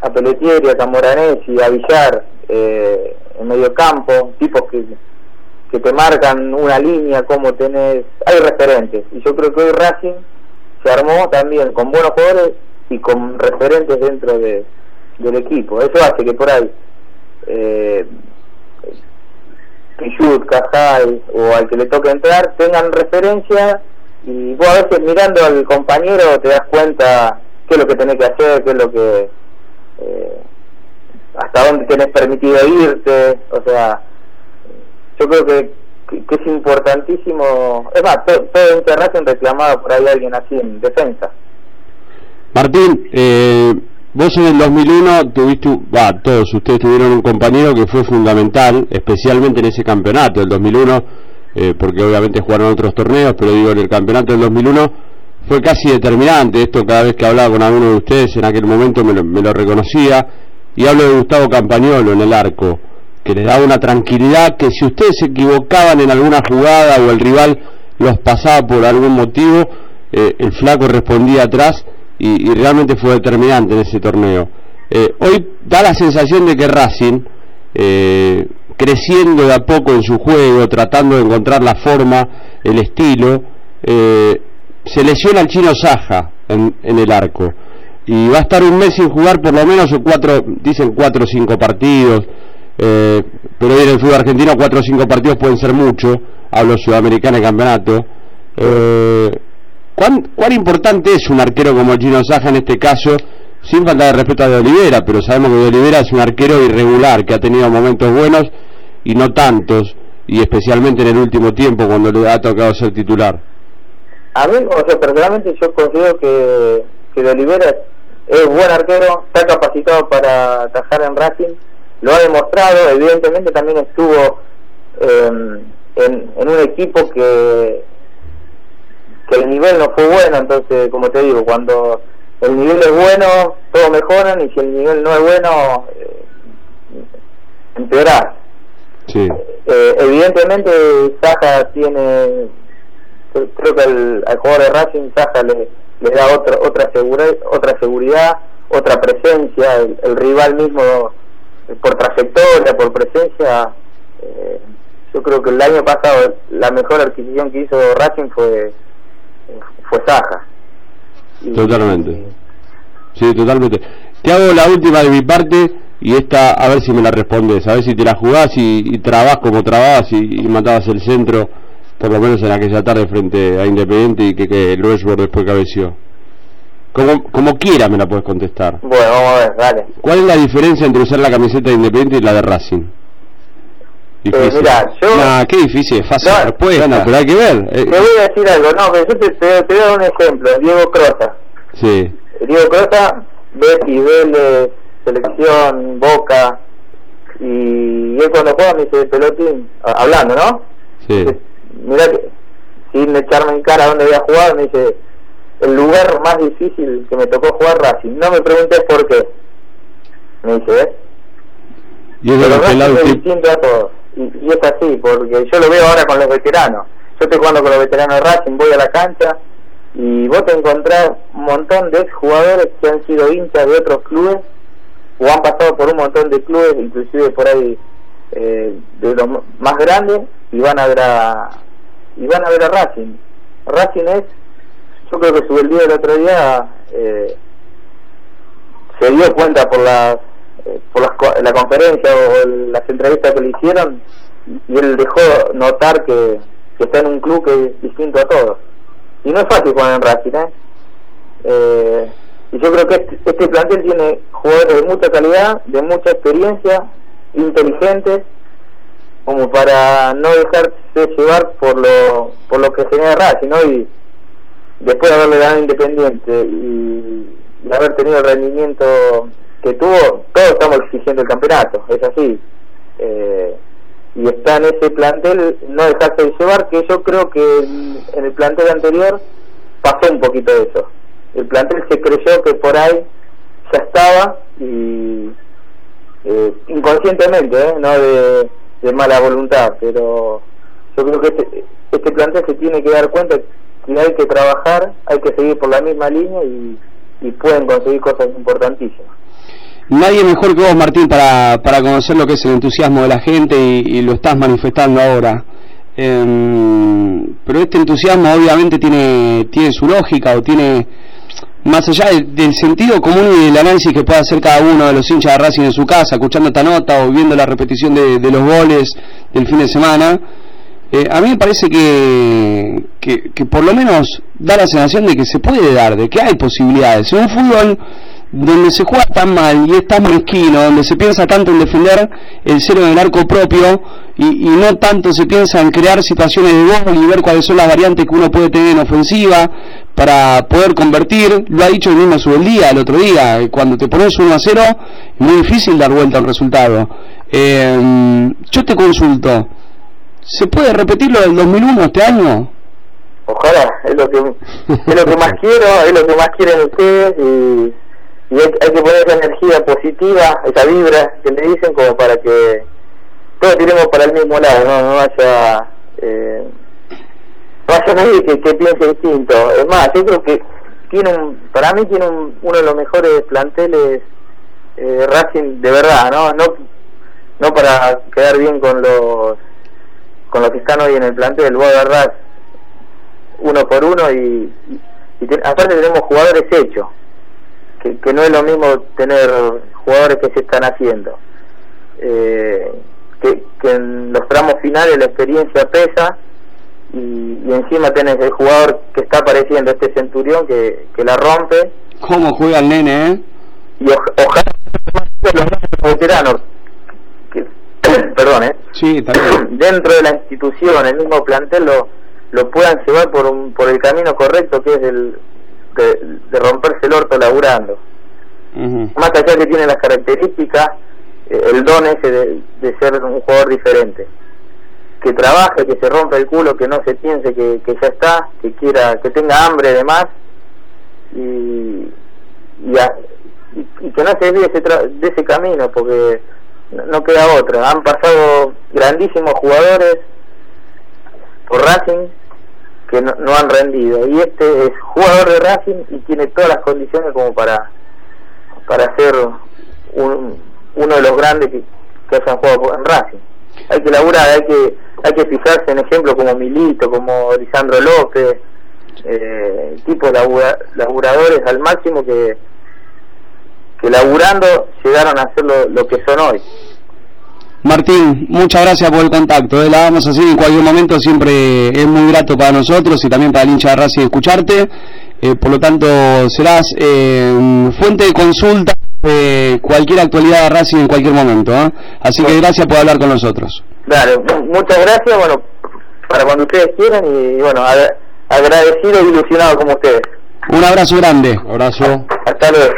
a Pelletieri, a Camoranesi, a Villar eh, en medio campo, tipos que, que te marcan una línea, como tenés, hay referentes, y yo creo que hoy Racing se armó también con buenos jugadores y con referentes dentro de, del equipo. Eso hace que por ahí eh, Pichut, Cajal o al que le toque entrar tengan referencia y vos a veces mirando al compañero te das cuenta qué es lo que tenés que hacer, qué es lo que... Eh, hasta dónde tenés permitido irte, o sea, yo creo que que, es importantísimo. Es más, todo, todo reclamado por ahí alguien así en defensa. Martín, eh, vos en el 2001 tuviste, todos ustedes tuvieron un compañero que fue fundamental, especialmente en ese campeonato del 2001, eh, porque obviamente jugaron otros torneos, pero digo, en el campeonato del 2001 fue casi determinante. Esto cada vez que hablaba con alguno de ustedes en aquel momento me lo, me lo reconocía. Y hablo de Gustavo Campañolo en el arco que les daba una tranquilidad que si ustedes se equivocaban en alguna jugada o el rival los pasaba por algún motivo, eh, el flaco respondía atrás y, realmente fue determinante en ese torneo. Eh, hoy da la sensación de que Racing, eh, creciendo de a poco en su juego, tratando de encontrar la forma, el estilo, se lesiona al chino Saja en, en el arco y va a estar un mes sin jugar por lo menos cuatro, dicen cuatro o cinco partidos, eh, pero hoy en el fútbol argentino cuatro o cinco partidos pueden ser mucho, hablo sudamericana y campeonato. Eh, ¿cuán, ¿Cuán importante es un arquero como Gino Saja en este caso? Sin falta de respeto a de Olivera, pero sabemos que de Olivera es un arquero irregular, que ha tenido momentos buenos y no tantos, y especialmente en el último tiempo cuando le ha tocado ser titular. A mí, o sea, personalmente yo considero que, que de Olivera es buen arquero, está capacitado para atajar en Racing, lo ha demostrado, evidentemente también estuvo em, en, en, un equipo que, que el nivel no fue bueno, entonces como te digo, cuando el nivel es bueno, todos mejoran y si el nivel no es bueno, eh. Sí. Eh, evidentemente Saja tiene, creo que al, jugador de Racing Saja le, le da otra otra, segura, otra seguridad, otra presencia, el rival mismo por trayectoria, por presencia, eh, yo creo que el año pasado la mejor adquisición que hizo Racing fue fue Saja. totalmente. Sí, totalmente. Te hago la última de mi parte y esta a ver si me la respondes, a ver si te la jugás y, y trabás como trabás y, y, matabas el centro, por lo menos en aquella tarde frente a Independiente y que, que el después cabeció. Como, como quiera me la puedes contestar. Bueno, vamos a ver, dale. ¿Cuál es la diferencia entre usar la camiseta de Independiente y la de Racing? Eh, mira, yo... Nah, qué difícil, fácil No, respuesta, no, pero hay que ver. eh, Te voy a decir algo, no, pero yo te, te, te voy a dar un ejemplo, Diego Crosa. sí, Diego Crosa, Betty, Vélez, Selección, Boca, y él cuando juega me dice, pelotín, a- hablando, ¿no? sí. Mira que, sin echarme en cara dónde había jugado, me dice, el lugar más difícil que me tocó jugar Racing. No me preguntes por qué. Me dice, ¿ves? Y es Pero distinto a todos. Y, y es así, porque yo lo veo ahora con los veteranos. Yo estoy jugando con los veteranos de Racing, voy a la cancha y vos te encontrás un montón de exjugadores que han sido hinchas de otros clubes o han pasado por un montón de clubes, inclusive por ahí eh, de los más grandes, y van a ver a, y van a ver a Racing. Racing es, yo creo que subí el día del otro día, eh, se dio cuenta por las eh, por las la conferencia o el- las entrevistas que le hicieron y él dejó notar que, que está en un club que es distinto a todos y no es fácil jugar en Racing ¿eh? Eh, y yo creo que este, este plantel tiene jugadores de mucha calidad de mucha experiencia inteligentes como para no dejarse llevar por lo por lo que genera Racing ¿no? y después de haberle dado Independiente y, haber tenido el rendimiento que tuvo, todos estamos exigiendo el campeonato, es así. Eh, y está en ese plantel no dejarse de llevar, que yo creo que en, en el plantel anterior pasó un poquito de eso. El plantel se creyó que por ahí ya estaba y eh, inconscientemente, ¿eh? no de, de mala voluntad, pero yo creo que este, este plantel se tiene que dar cuenta que hay que trabajar, hay que seguir por la misma línea y, y pueden conseguir cosas importantísimas. Nadie mejor que vos, Martín, para, para conocer lo que es el entusiasmo de la gente y, y lo estás manifestando ahora. Em, pero este entusiasmo obviamente tiene, tiene su lógica o tiene, más allá de- del sentido común y del análisis que pueda hacer cada uno de los hinchas de Racing en su casa, escuchando esta nota o viendo la repetición de los goles del fin de semana, eh, a mí me parece que, que, por lo menos da la sensación de que se puede dar, de que hay posibilidades. En un fútbol donde se juega tan mal y es tan mezquino, donde se piensa tanto en defender el cero del arco propio y, y no tanto se piensa en crear situaciones de gol y ver cuáles son las variantes que uno puede tener en ofensiva para poder convertir, lo ha dicho el mismo Subeldía el otro día, eh, cuando te pones 1 a 0 es muy difícil dar vuelta al resultado. Eh, yo te consulto, ¿se puede repetir lo del 2001 este año? Ojalá, es lo que es lo que más quiero, es lo que más quieren ustedes y, y hay, hay que poner esa energía positiva, esa vibra que me dicen como para que todos tiremos para el mismo lado, no, no haya eh, no haya nadie que, que piense distinto. Es más, yo creo que tiene un, para mí tiene un- uno de los mejores planteles eh, Racing de verdad, no, no no para quedar bien con los con los que están hoy en el plantel, vos agarrás uno por uno y, te- aparte tenemos jugadores hechos que, que no es lo mismo tener jugadores que se están haciendo eh, que, que en los tramos finales la experiencia pesa y, y encima tenés el jugador que está apareciendo este centurión que, que la rompe ¿Cómo juega el nene, eh? y oj- ojalá los veteranos perdón eh Sí, también. dentro de la institución, el mismo plantel lo, lo puedan llevar por un, por el camino correcto que es el de, de romperse el orto laburando. Más allá que tiene las características, eh, el don ese de, de ser un jugador diferente. Que trabaje, que se rompa el culo, que no se piense que, que ya está, que quiera, que tenga hambre de más y, y, a- y- y que no se desvíe ese tra- de ese camino porque no, queda otra. Han pasado grandísimos jugadores por Racing que no, no han rendido y este es jugador de Racing y tiene todas las condiciones como para para ser un, uno de los grandes que, que hayan jugado en Racing. Hay que laburar, hay que hay que fijarse en ejemplos como Milito, como Lisandro López, eh, tipos labura- laburadores al máximo que que laburando llegaron a ser lo, lo que son hoy. Martín, muchas gracias por el contacto. eh, La vamos a hacer en cualquier momento, siempre es muy grato para nosotros y también para el hincha de Racing escucharte. eh, por lo tanto serás eh, fuente de consulta de cualquier actualidad de Racing en cualquier momento. ¿eh? Así que gracias por hablar con nosotros. Dale, muchas gracias, bueno, para cuando ustedes quieran y bueno, agradecido y ilusionado como ustedes. Un abrazo grande. Abrazo. Hasta luego.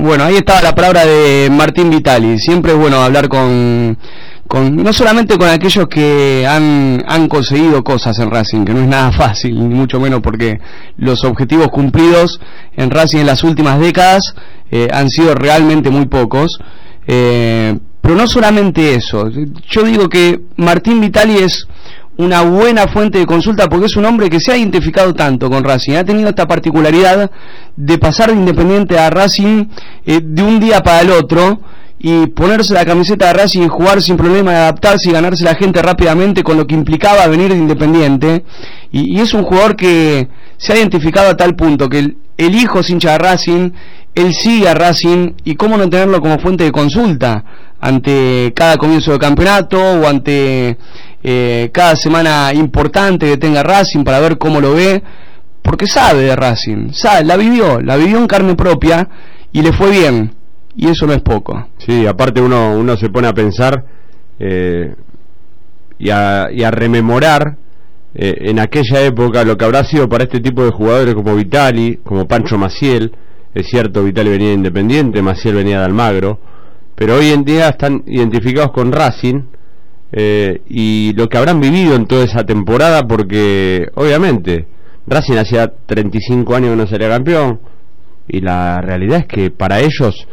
Bueno, ahí estaba la palabra de Martín Vitali. Siempre es bueno hablar con, con no solamente con aquellos que han, han conseguido cosas en Racing, que no es nada fácil, ni mucho menos porque los objetivos cumplidos en Racing en las últimas décadas eh, han sido realmente muy pocos. Eh, pero no solamente eso. Yo digo que Martín Vitali es una buena fuente de consulta porque es un hombre que se ha identificado tanto con Racing, ha tenido esta particularidad de pasar de Independiente a Racing eh, de un día para el otro y ponerse la camiseta de Racing y jugar sin problema, adaptarse y ganarse la gente rápidamente con lo que implicaba venir de Independiente. Y, es un jugador que se ha identificado a tal punto que el, hijo es hincha de Racing, él sigue a Racing y cómo no tenerlo como fuente de consulta ante cada comienzo de campeonato o ante eh, cada semana importante que tenga Racing para ver cómo lo ve, porque sabe de Racing, sabe, la vivió, la vivió en carne propia y le fue bien, y eso no es poco. Sí, aparte uno, uno se pone a pensar eh, y, a, y, a, rememorar eh, en aquella época lo que habrá sido para este tipo de jugadores como Vitali, como Pancho Maciel, es cierto, Vitali venía de Independiente, Maciel venía de Almagro, pero hoy en día están identificados con Racing eh, y lo que habrán vivido en toda esa temporada, porque obviamente Racing hacía 35 años que no sería campeón, y la realidad es que para ellos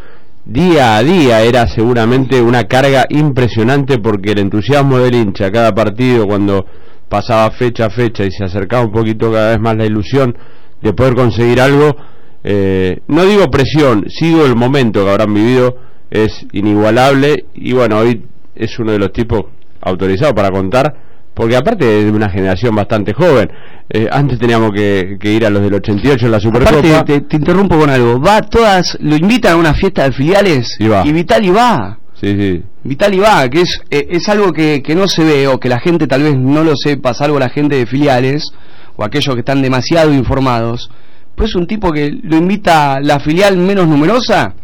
día a día era seguramente una carga impresionante porque el entusiasmo del hincha cada partido cuando pasaba fecha a fecha y se acercaba un poquito cada vez más la ilusión de poder conseguir algo, eh, no digo presión, sigo el momento que habrán vivido, es inigualable y bueno, hoy es uno de los tipos autorizado para contar, porque aparte de una generación bastante joven, eh, antes teníamos que, ir a los del 88 en la Supercopa. te, interrumpo con algo, va todas, lo invitan a una fiesta de filiales y, va. y Vitali va. Sí, sí. Vitali va, que es, eh, es algo que, que no se ve o que la gente tal vez no lo sepa, salvo la gente de filiales o aquellos que están demasiado informados. Pues es un tipo que lo invita la filial menos numerosa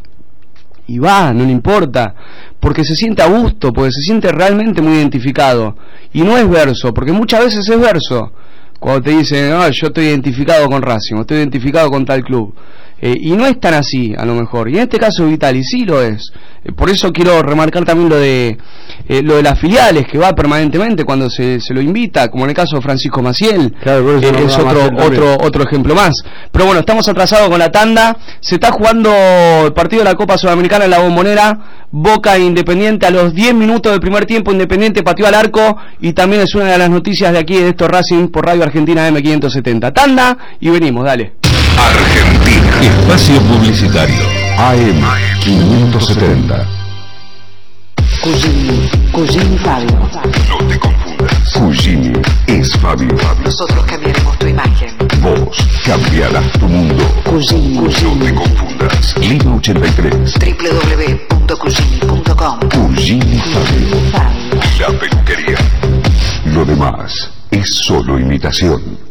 y va, no le importa, porque se siente a gusto, porque se siente realmente muy identificado. Y no es verso, porque muchas veces es verso. Cuando te dicen, no, yo estoy identificado con Racing, estoy identificado con tal club. Eh, y no es tan así, a lo mejor. Y en este caso Vitali sí lo es. Eh, por eso quiero remarcar también lo de eh, lo de las filiales, que va permanentemente cuando se, se lo invita, como en el caso de Francisco Maciel. es otro, otro, otro ejemplo más. Pero bueno, estamos atrasados con la tanda. Se está jugando el partido de la Copa Sudamericana en la Bombonera. Boca Independiente a los 10 minutos del primer tiempo. Independiente pateó al arco. Y también es una de las noticias de aquí de esto Racing por Radio Argentina M570. Tanda y venimos, dale. Argentina. Espacio Publicitario. AM 570. Cugini. Cugini Fabio. No te confundas. Cugini es Fabio. Nosotros cambiaremos tu imagen. Vos cambiarás tu mundo. Cugini. No te confundas. Lima 83. www.cugini.com. Cugini Fabio. La peluquería. Lo demás es solo imitación.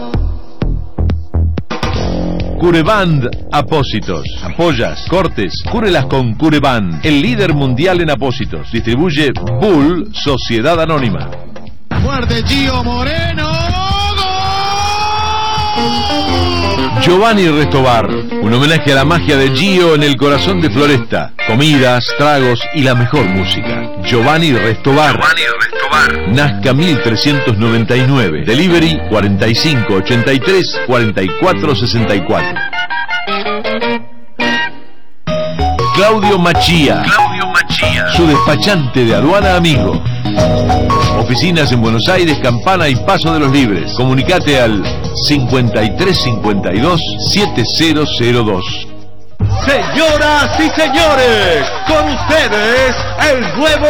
Cureband Apósitos. Apoyas, cortes, cúrelas con Cureband, el líder mundial en apósitos. Distribuye Bull Sociedad Anónima. Muerte Gio Moreno. ¡Gol! Giovanni Restobar, un homenaje a la magia de Gio en el corazón de Floresta. Comidas, tragos y la mejor música. Giovanni Restobar. Giovanni Restobar. Nazca 1399. Delivery 4583 4464. Claudio Machía. Claudio Machía. Su despachante de aduana amigo. Oficinas en Buenos Aires, Campana y Paso de los Libres. Comunicate al 5352 7002. Señoras y señores, con ustedes el nuevo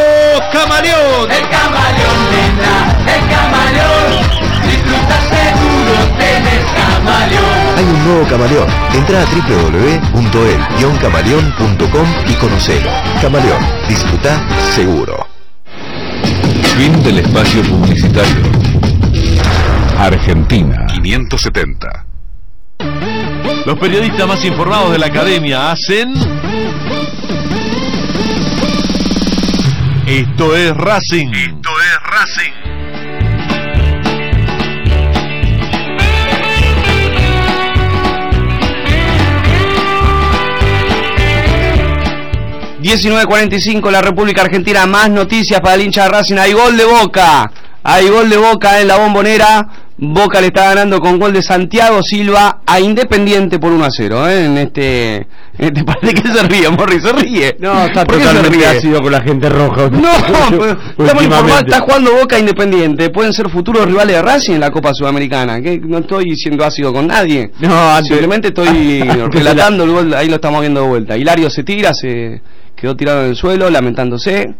camaleón. El camaleón tendrá, el camaleón. Disfruta seguro, tenés camaleón. Hay un nuevo camaleón. Entra a www.el-camaleón.com y conocelo. Camaleón, disfruta seguro. Fin del espacio publicitario. Argentina 570. Los periodistas más informados de la academia hacen. Esto es Racing. Esto es Racing. ...19.45 la República Argentina... ...más noticias para el hincha de Racing... ...hay gol de Boca... ...hay gol de Boca en la bombonera... Boca le está ganando con gol de Santiago Silva a Independiente por 1 a 0, ¿eh? En este, en este parte que se ríe, Morri, se ríe. No, está ¿Por qué se totalmente ácido con la gente roja. No, pero estamos informados, está jugando Boca Independiente, pueden ser futuros rivales de Racing en la Copa Sudamericana, que no estoy siendo ácido con nadie. No, antes- Simplemente estoy relatando el gol, ahí lo estamos viendo de vuelta. Hilario se tira, se quedó tirado en el suelo, lamentándose,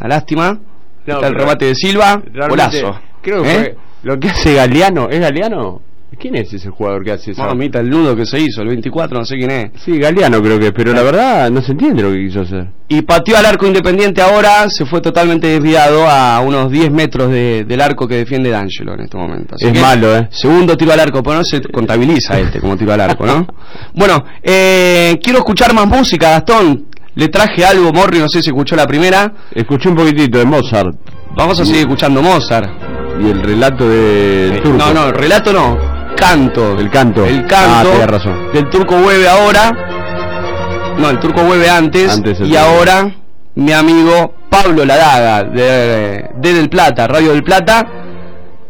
la lástima. No, está el remate de Silva, golazo. Creo que ¿Eh? fue lo que hace Galeano. ¿Es Galeano? ¿Quién es ese jugador que hace eso? Mamita, el nudo que se hizo, el 24, no sé quién es. Sí, Galeano creo que es, pero la verdad no se entiende lo que quiso hacer. Y pateó al arco independiente ahora, se fue totalmente desviado a unos 10 metros de- del arco que defiende D'Angelo en este momento. Así Es que, malo, ¿eh? Segundo tiro al arco, pero no se contabiliza este como tiro al arco, ¿no? bueno, eh, quiero escuchar más música, Gastón. Le traje algo, Morri, no sé si escuchó la primera. Escuché un poquitito de Mozart. Vamos a seguir escuchando Mozart. Y el relato del Eh, turco. No, no, relato no. Canto. El canto. El canto. Ah, razón. Del turco Hueve ahora. No, el turco Hueve antes. Antes el y ahora mi amigo Pablo Ladaga de, de Del Plata, Radio del Plata,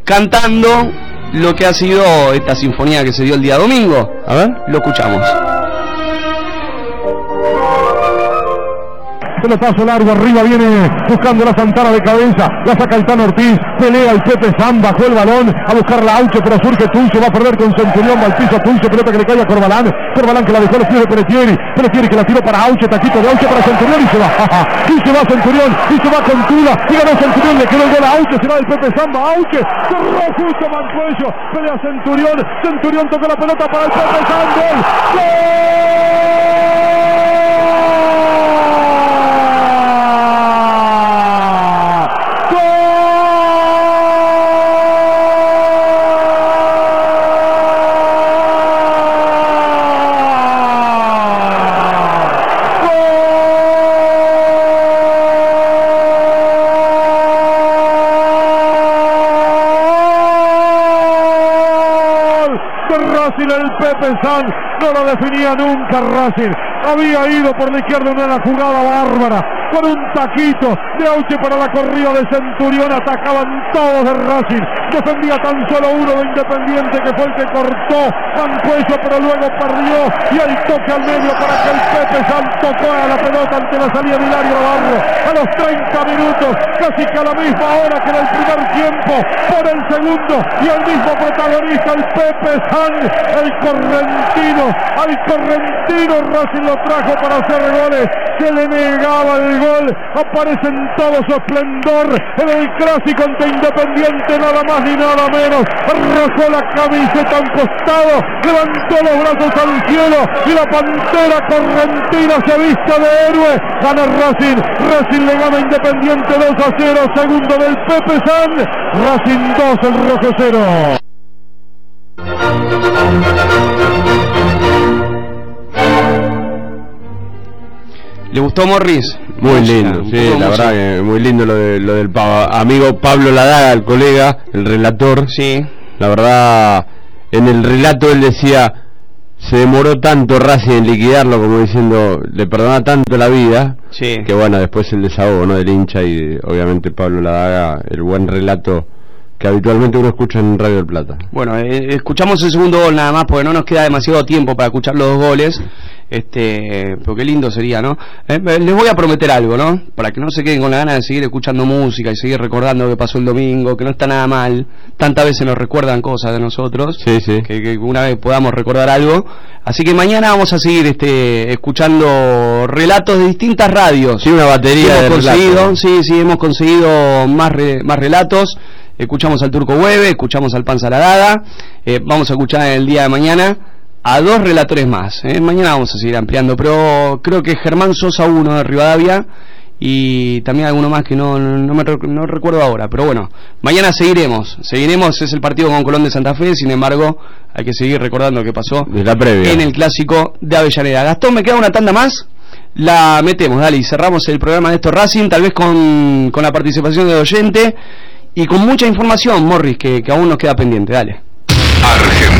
cantando lo que ha sido esta sinfonía que se dio el día domingo. A ver. Lo escuchamos. Pelotazo largo, arriba viene buscando la Santana de cabeza, la saca el Tano Ortiz, pelea el Pepe San, bajó el balón a buscar la Auche, pero surge Tunce, va a perder con Centurión, va al piso Tunce, pelota que le cae a Corbalán, Corbalán que la dejó los pies de Peretieri que la tiró para Auche, taquito de Auche para Centurión y se va, y se va Centurión, y se va con Tula, y ganó Centurión, le quedó el gol a Auche, se va el Pepe San, va Auche, cerró justo Mancuello, pelea Centurión, Centurión toca la pelota para el Pepe San, gol, no lo definía nunca Racing. Había ido por la izquierda una jugada bárbara con un taquito de Auche para la corrida de Centurión atacaban todos de Racing. Defendía tan solo uno de Independiente que fue el que cortó Mancuello pero luego perdió y el toque al medio para que el Pepe San tocó a la pelota ante la salida de Hilario Navarro. A los 30 minutos casi que a la misma hora que en el primer tiempo por el segundo y el mismo protagonista el Pepe San el correntino al correntino Racing lo trajo para hacer goles. Se le negaba el gol aparece en todo su esplendor en el clásico ante Independiente nada más ni nada menos. Arrojó la camiseta un costado levantó los brazos al cielo y la pantera correntina se vista de héroe. Gana Racing Racing le gana Independiente 2 a 0 segundo del Pepe San Racing 2 el rojo 0 ¿Le gustó Morris? Muy lindo, sí, la música. verdad que muy lindo lo, de, lo del pa- amigo Pablo Ladaga, el colega, el relator. Sí. La verdad, en el relato él decía, se demoró tanto Racing en liquidarlo, como diciendo, le perdona tanto la vida, Sí. que bueno, después el desahogo ¿no? del hincha y de, obviamente Pablo Ladaga, el buen relato que habitualmente uno escucha en Radio del Plata. Bueno, eh, escuchamos el segundo gol nada más porque no nos queda demasiado tiempo para escuchar los dos goles. Este, pero qué lindo sería, ¿no? Eh, les voy a prometer algo, ¿no? Para que no se queden con la gana de seguir escuchando música y seguir recordando lo que pasó el domingo, que no está nada mal. Tantas veces nos recuerdan cosas de nosotros. Sí, sí. Que, que una vez podamos recordar algo. Así que mañana vamos a seguir este, escuchando relatos de distintas radios. Sí, una batería hemos de conseguido, sí, sí, hemos conseguido más, re- más relatos. Escuchamos al Turco Hueve, escuchamos al Panza Ladada. Eh, vamos a escuchar el día de mañana a dos relatores más. ¿eh? Mañana vamos a seguir ampliando, pero creo que Germán Sosa, uno de Rivadavia, y también alguno más que no, no me no recuerdo ahora. Pero bueno, mañana seguiremos. Seguiremos, es el partido con Colón de Santa Fe, sin embargo, hay que seguir recordando lo que pasó De la previa. en el clásico de Avellaneda. Gastón, me queda una tanda más. La metemos, dale, y cerramos el programa de esto Racing, tal vez con, con la participación del oyente y con mucha información, Morris, que, que aún nos queda pendiente. Dale. Argentina.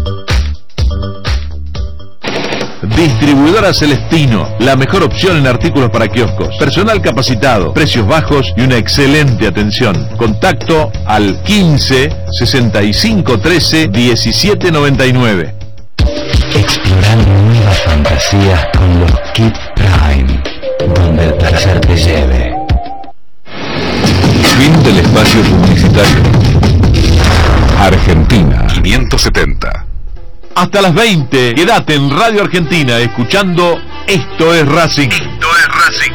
Distribuidora Celestino, la mejor opción en artículos para kioscos. Personal capacitado, precios bajos y una excelente atención. Contacto al 15 65 13 17 99. Explorando nuevas fantasías con los Kit Prime, donde el placer te lleve. Fin del espacio publicitario. Argentina 570. Hasta las 20, quédate en Radio Argentina escuchando Esto es Racing. Esto es Racing.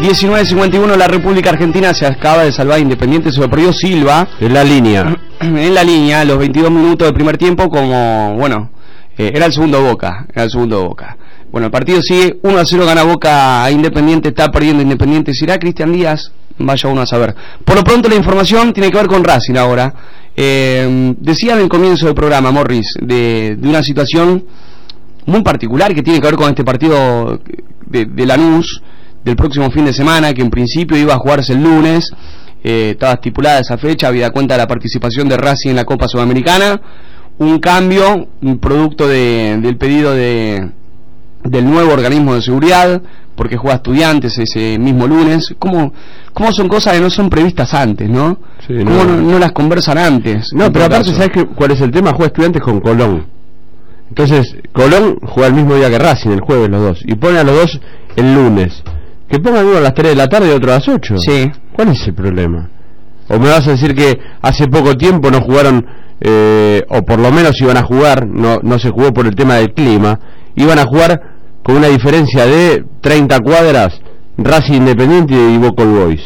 1951 la República Argentina se acaba de salvar Independiente, se lo perdió Silva. En la línea. en la línea, los 22 minutos del primer tiempo, como, bueno, eh, era el segundo Boca, era el segundo Boca. Bueno, el partido sigue 1 a 0 gana Boca a Independiente, está perdiendo Independiente. ¿Será Cristian Díaz? Vaya uno a saber. Por lo pronto la información tiene que ver con Racing ahora. Eh, decía en el comienzo del programa, Morris, de, de una situación muy particular que tiene que ver con este partido de, de Lanús del próximo fin de semana, que en principio iba a jugarse el lunes, eh, estaba estipulada esa fecha, habida cuenta de la participación de Racing en la Copa Sudamericana, un cambio, un producto de- del pedido de, del nuevo organismo de seguridad, porque juega estudiantes ese mismo lunes, ¿cómo, cómo son cosas que no son previstas antes, no? Sí, ¿Cómo no. no, no las conversan antes? No, pero aparte, caso? ¿sabes qué- cuál es el tema? Juega estudiantes con Colón. Entonces, Colón juega el mismo día que Racing, el jueves los dos. Y pone a los dos el lunes. Que pongan uno a las 3 de la tarde y otro a las 8. Sí. ¿Cuál es el problema? ¿O me vas a decir que hace poco tiempo no jugaron, eh, o por lo menos iban a jugar, no, no se jugó por el tema del clima, iban a jugar con una diferencia de 30 cuadras Racing Independiente y Boca Boys?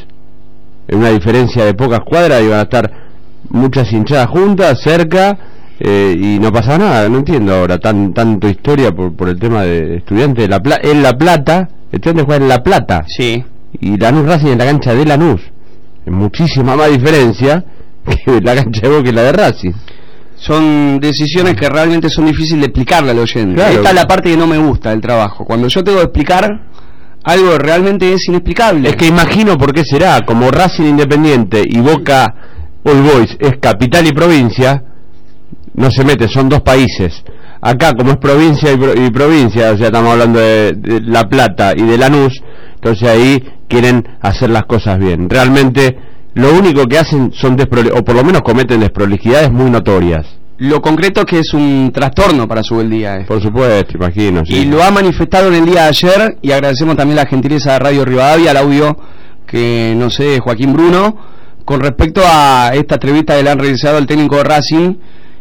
En una diferencia de pocas cuadras iban a estar muchas hinchadas juntas, cerca, eh, y no pasa nada, no entiendo ahora tan tanto historia por, por el tema de estudiantes de la Pla- en La Plata, estudiantes juegan en La Plata, Sí. y Lanús Racing en la cancha de Lanús, es muchísima más diferencia que la cancha de Boca y la de Racing. Son decisiones que realmente son difíciles de explicarle al oyente. Claro. Esta es la parte que no me gusta del trabajo. Cuando yo tengo que explicar algo realmente es inexplicable. Es que imagino por qué será, como Racing Independiente y Boca All Boys es capital y provincia, no se mete, son dos países. acá como es provincia y, pro- y provincia, o sea, estamos hablando de, de La Plata y de Lanús, entonces ahí quieren hacer las cosas bien. Realmente lo único que hacen son o por lo menos cometen desprolijidades muy notorias. Lo concreto es que es un trastorno para su día. Por supuesto, imagino. sí. Y lo ha manifestado en el día de ayer y agradecemos también la gentileza de Radio Rivadavia, el audio que no sé, Joaquín Bruno, con respecto a esta entrevista que le han realizado al técnico de Racing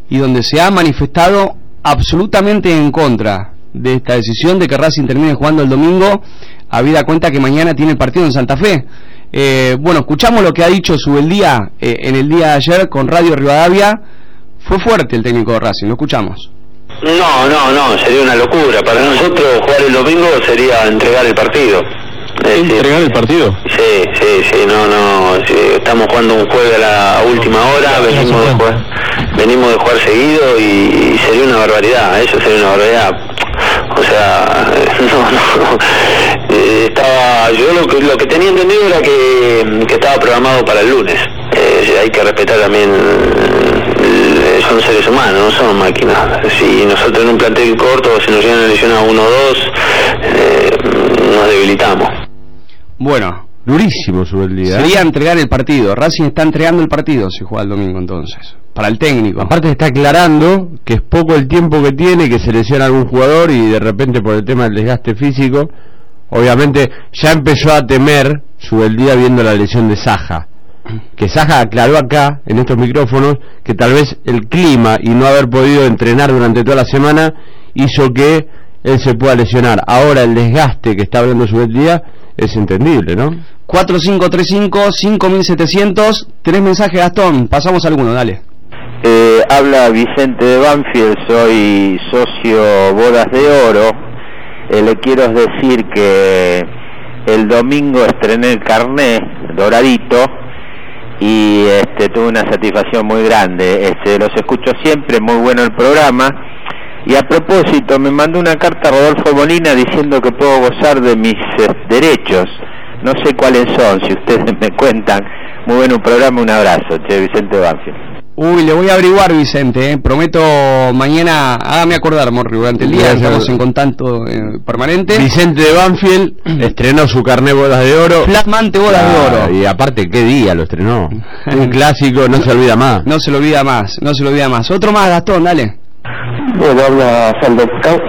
y donde se ha manifestado absolutamente en contra de esta decisión de que Racing termine jugando el domingo, habida cuenta que mañana tiene el partido en Santa Fe. Eh, bueno, escuchamos lo que ha dicho Subeldía eh, en el día de ayer con Radio Rivadavia. Fue fuerte el técnico de Racing, lo escuchamos. No, no, no, sería una locura. Para nosotros jugar el domingo sería entregar el partido. ¿Entregar el partido? Sí, sí, sí, no, no. sí, estamos jugando un juego a la última hora, venimos de jugar, venimos de jugar seguido y, y sería una barbaridad, eso sería una barbaridad. O sea, no, no. Eh, estaba, yo lo que, lo que tenía entendido era que, que estaba programado para el lunes. Eh, hay que respetar también, eh, son seres humanos, no son máquinas. Si nosotros en un plantel corto, si nos llegan a lesionar uno o dos, eh, nos debilitamos. Bueno, durísimo sobre el día. Sería entregar el partido. Racing está entregando el partido si juega el domingo entonces. Para el técnico. Aparte está aclarando que es poco el tiempo que tiene, que se lesiona algún jugador y de repente por el tema del desgaste físico, obviamente ya empezó a temer el día viendo la lesión de Saja. Que Saja aclaró acá, en estos micrófonos, que tal vez el clima y no haber podido entrenar durante toda la semana hizo que él se pueda lesionar. Ahora el desgaste que está hablando el día es entendible, ¿no? 4535-5700. Tres mensajes, Gastón. Pasamos alguno, dale. Eh, habla Vicente de Banfield, soy socio Bodas de Oro. Eh, le quiero decir que el domingo estrené el carnet doradito y este, tuve una satisfacción muy grande. Este, los escucho siempre, muy bueno el programa. Y a propósito, me mandó una carta Rodolfo Molina diciendo que puedo gozar de mis eh, derechos. No sé cuáles son, si ustedes me cuentan. Muy bueno un programa, un abrazo, che, Vicente Banfield. Uy, le voy a averiguar, Vicente. eh. Prometo mañana, hágame acordar, Morri, durante el día. Gracias. Estamos en contacto eh, permanente. Vicente de Banfield estrenó su carnet bodas de oro. Flamante bodas de oro. Y aparte, ¿qué día lo estrenó? Un clásico, no se olvida más. No se lo olvida más, no se lo olvida más. Otro más, Gastón, dale. Bueno, habla Sandokan,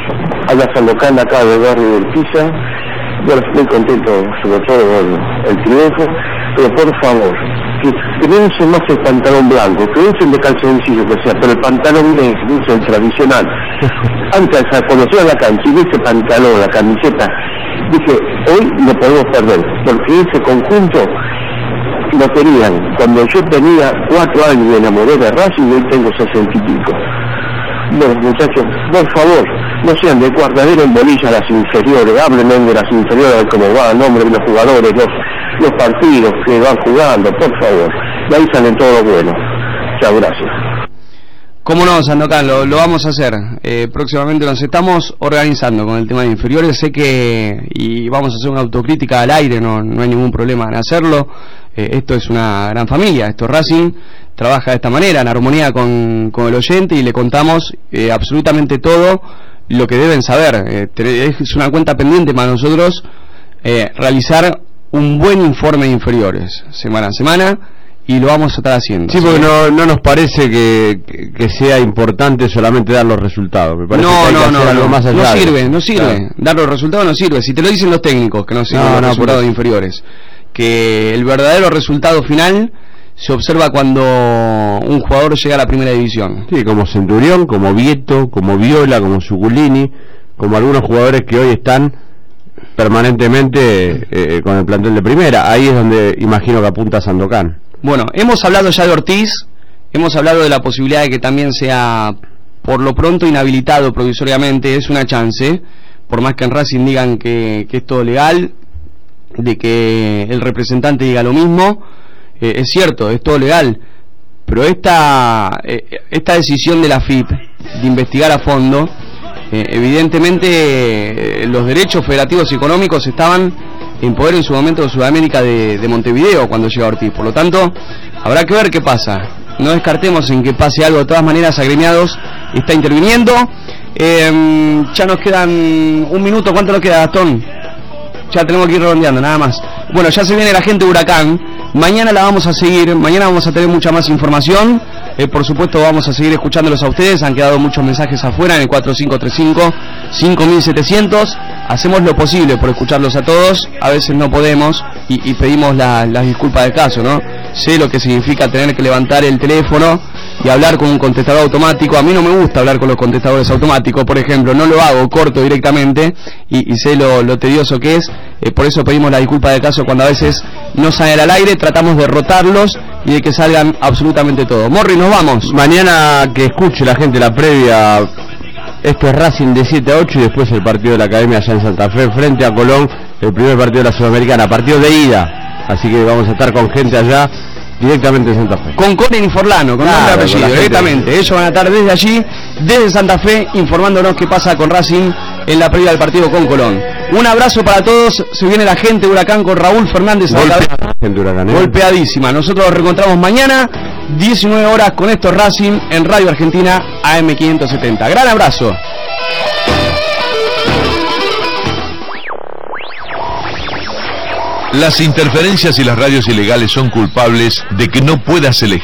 habla Sandokan acá del barrio del Pisa. Bueno, estoy contento sobre todo por el triunfo, pero por favor, que, que no usen más el pantalón blanco, que usen de calzoncillo que sea, pero el pantalón negro, usen el tradicional. Antes, cuando fui a la cancha y vi ese pantalón, la camiseta, dije, hoy no podemos perder, porque ese conjunto lo tenían. Cuando yo tenía cuatro años me enamoré de Racing, hoy tengo sesenta y pico. Bueno, muchachos, por favor, no sean de guardadero en bolilla las inferiores, háblenme de las inferiores, cómo van, nombre de los jugadores, los, los partidos que van jugando, por favor. Y ahí salen todo bueno. Chao, gracias. ¿Cómo no, Sandokan? Lo, lo vamos a hacer. Eh, próximamente nos estamos organizando con el tema de inferiores. Sé que, y vamos a hacer una autocrítica al aire, no, no hay ningún problema en hacerlo. Eh, esto es una gran familia, esto es Racing, trabaja de esta manera, en armonía con, con el oyente y le contamos eh, absolutamente todo lo que deben saber. Eh, es una cuenta pendiente para nosotros eh, realizar un buen informe de inferiores, semana a semana, y lo vamos a estar haciendo. Sí, porque no, no nos parece que, que- que sea importante solamente dar los resultados. Me parece que No, que no, hacer no, algo no, más allá no de- sirve, no sirve. Claro. Dar los resultados no sirve. Si te lo dicen los técnicos, que no siguen No, los resultados eso. inferiores. Que el verdadero resultado final se observa cuando un jugador llega a la primera división. Sí, como Centurión, como Vieto, como Viola, como Suculini, como algunos jugadores que hoy están permanentemente eh, con el plantel de primera. Ahí es donde imagino que apunta Sandokan. Bueno, hemos hablado ya de Ortiz, hemos hablado de la posibilidad de que también sea por lo pronto inhabilitado provisoriamente, es una chance, por más que en Racing digan que, que es todo legal, de que el representante diga lo mismo, eh, es cierto, es todo legal, pero esta, eh, esta decisión de la FIP de investigar a fondo, eh, evidentemente eh, los derechos federativos y económicos estaban en poder en su momento de Sudamérica de, de Montevideo cuando llega Ortiz. Por lo tanto, habrá que ver qué pasa. No descartemos en que pase algo. De todas maneras, Agremiados está interviniendo Eh, ya nos quedan un minuto, ¿cuánto nos queda, Gastón? Ya tenemos que ir redondeando, nada más. Bueno, ya se viene la gente Huracán. Mañana la vamos a seguir, mañana vamos a tener mucha más información. Eh, por supuesto, vamos a seguir escuchándolos a ustedes. Han quedado muchos mensajes afuera en el 4535-5700. Hacemos lo posible por escucharlos a todos. A veces no podemos y, pedimos la- las disculpas del caso, ¿no? Sé lo que significa tener que levantar el teléfono y hablar con un contestador automático. A mí no me gusta hablar con los contestadores automáticos, por ejemplo. No lo hago, corto directamente y, sé lo, tedioso que es. Eh, por eso pedimos la disculpa del caso cuando a veces no salen al aire. Tratamos de rotarlos y de que salgan absolutamente todo. Morri, nos vamos. Mañana que escuche la gente la previa. Esto es Racing de 7 a 8 y después el partido de la Academia allá en Santa Fe frente a Colón, el primer partido de la Sudamericana, partido de ida. Así que vamos a estar con gente allá directamente en Santa Fe. Con Conen y Forlano, con Claro, nombre con apellido, directamente. Ellos van a estar desde allí, desde Santa Fe, informándonos qué pasa con Racing en la previa del partido con Colón. Un abrazo para todos. Se viene la gente de Huracán con Raúl Fernández gente Huracán, ¿eh? Golpeadísima. Nosotros nos reencontramos mañana, 19 horas, con esto Racing en Radio Argentina AM570. Gran abrazo. Las interferencias y las radios ilegales son culpables de que no puedas elegir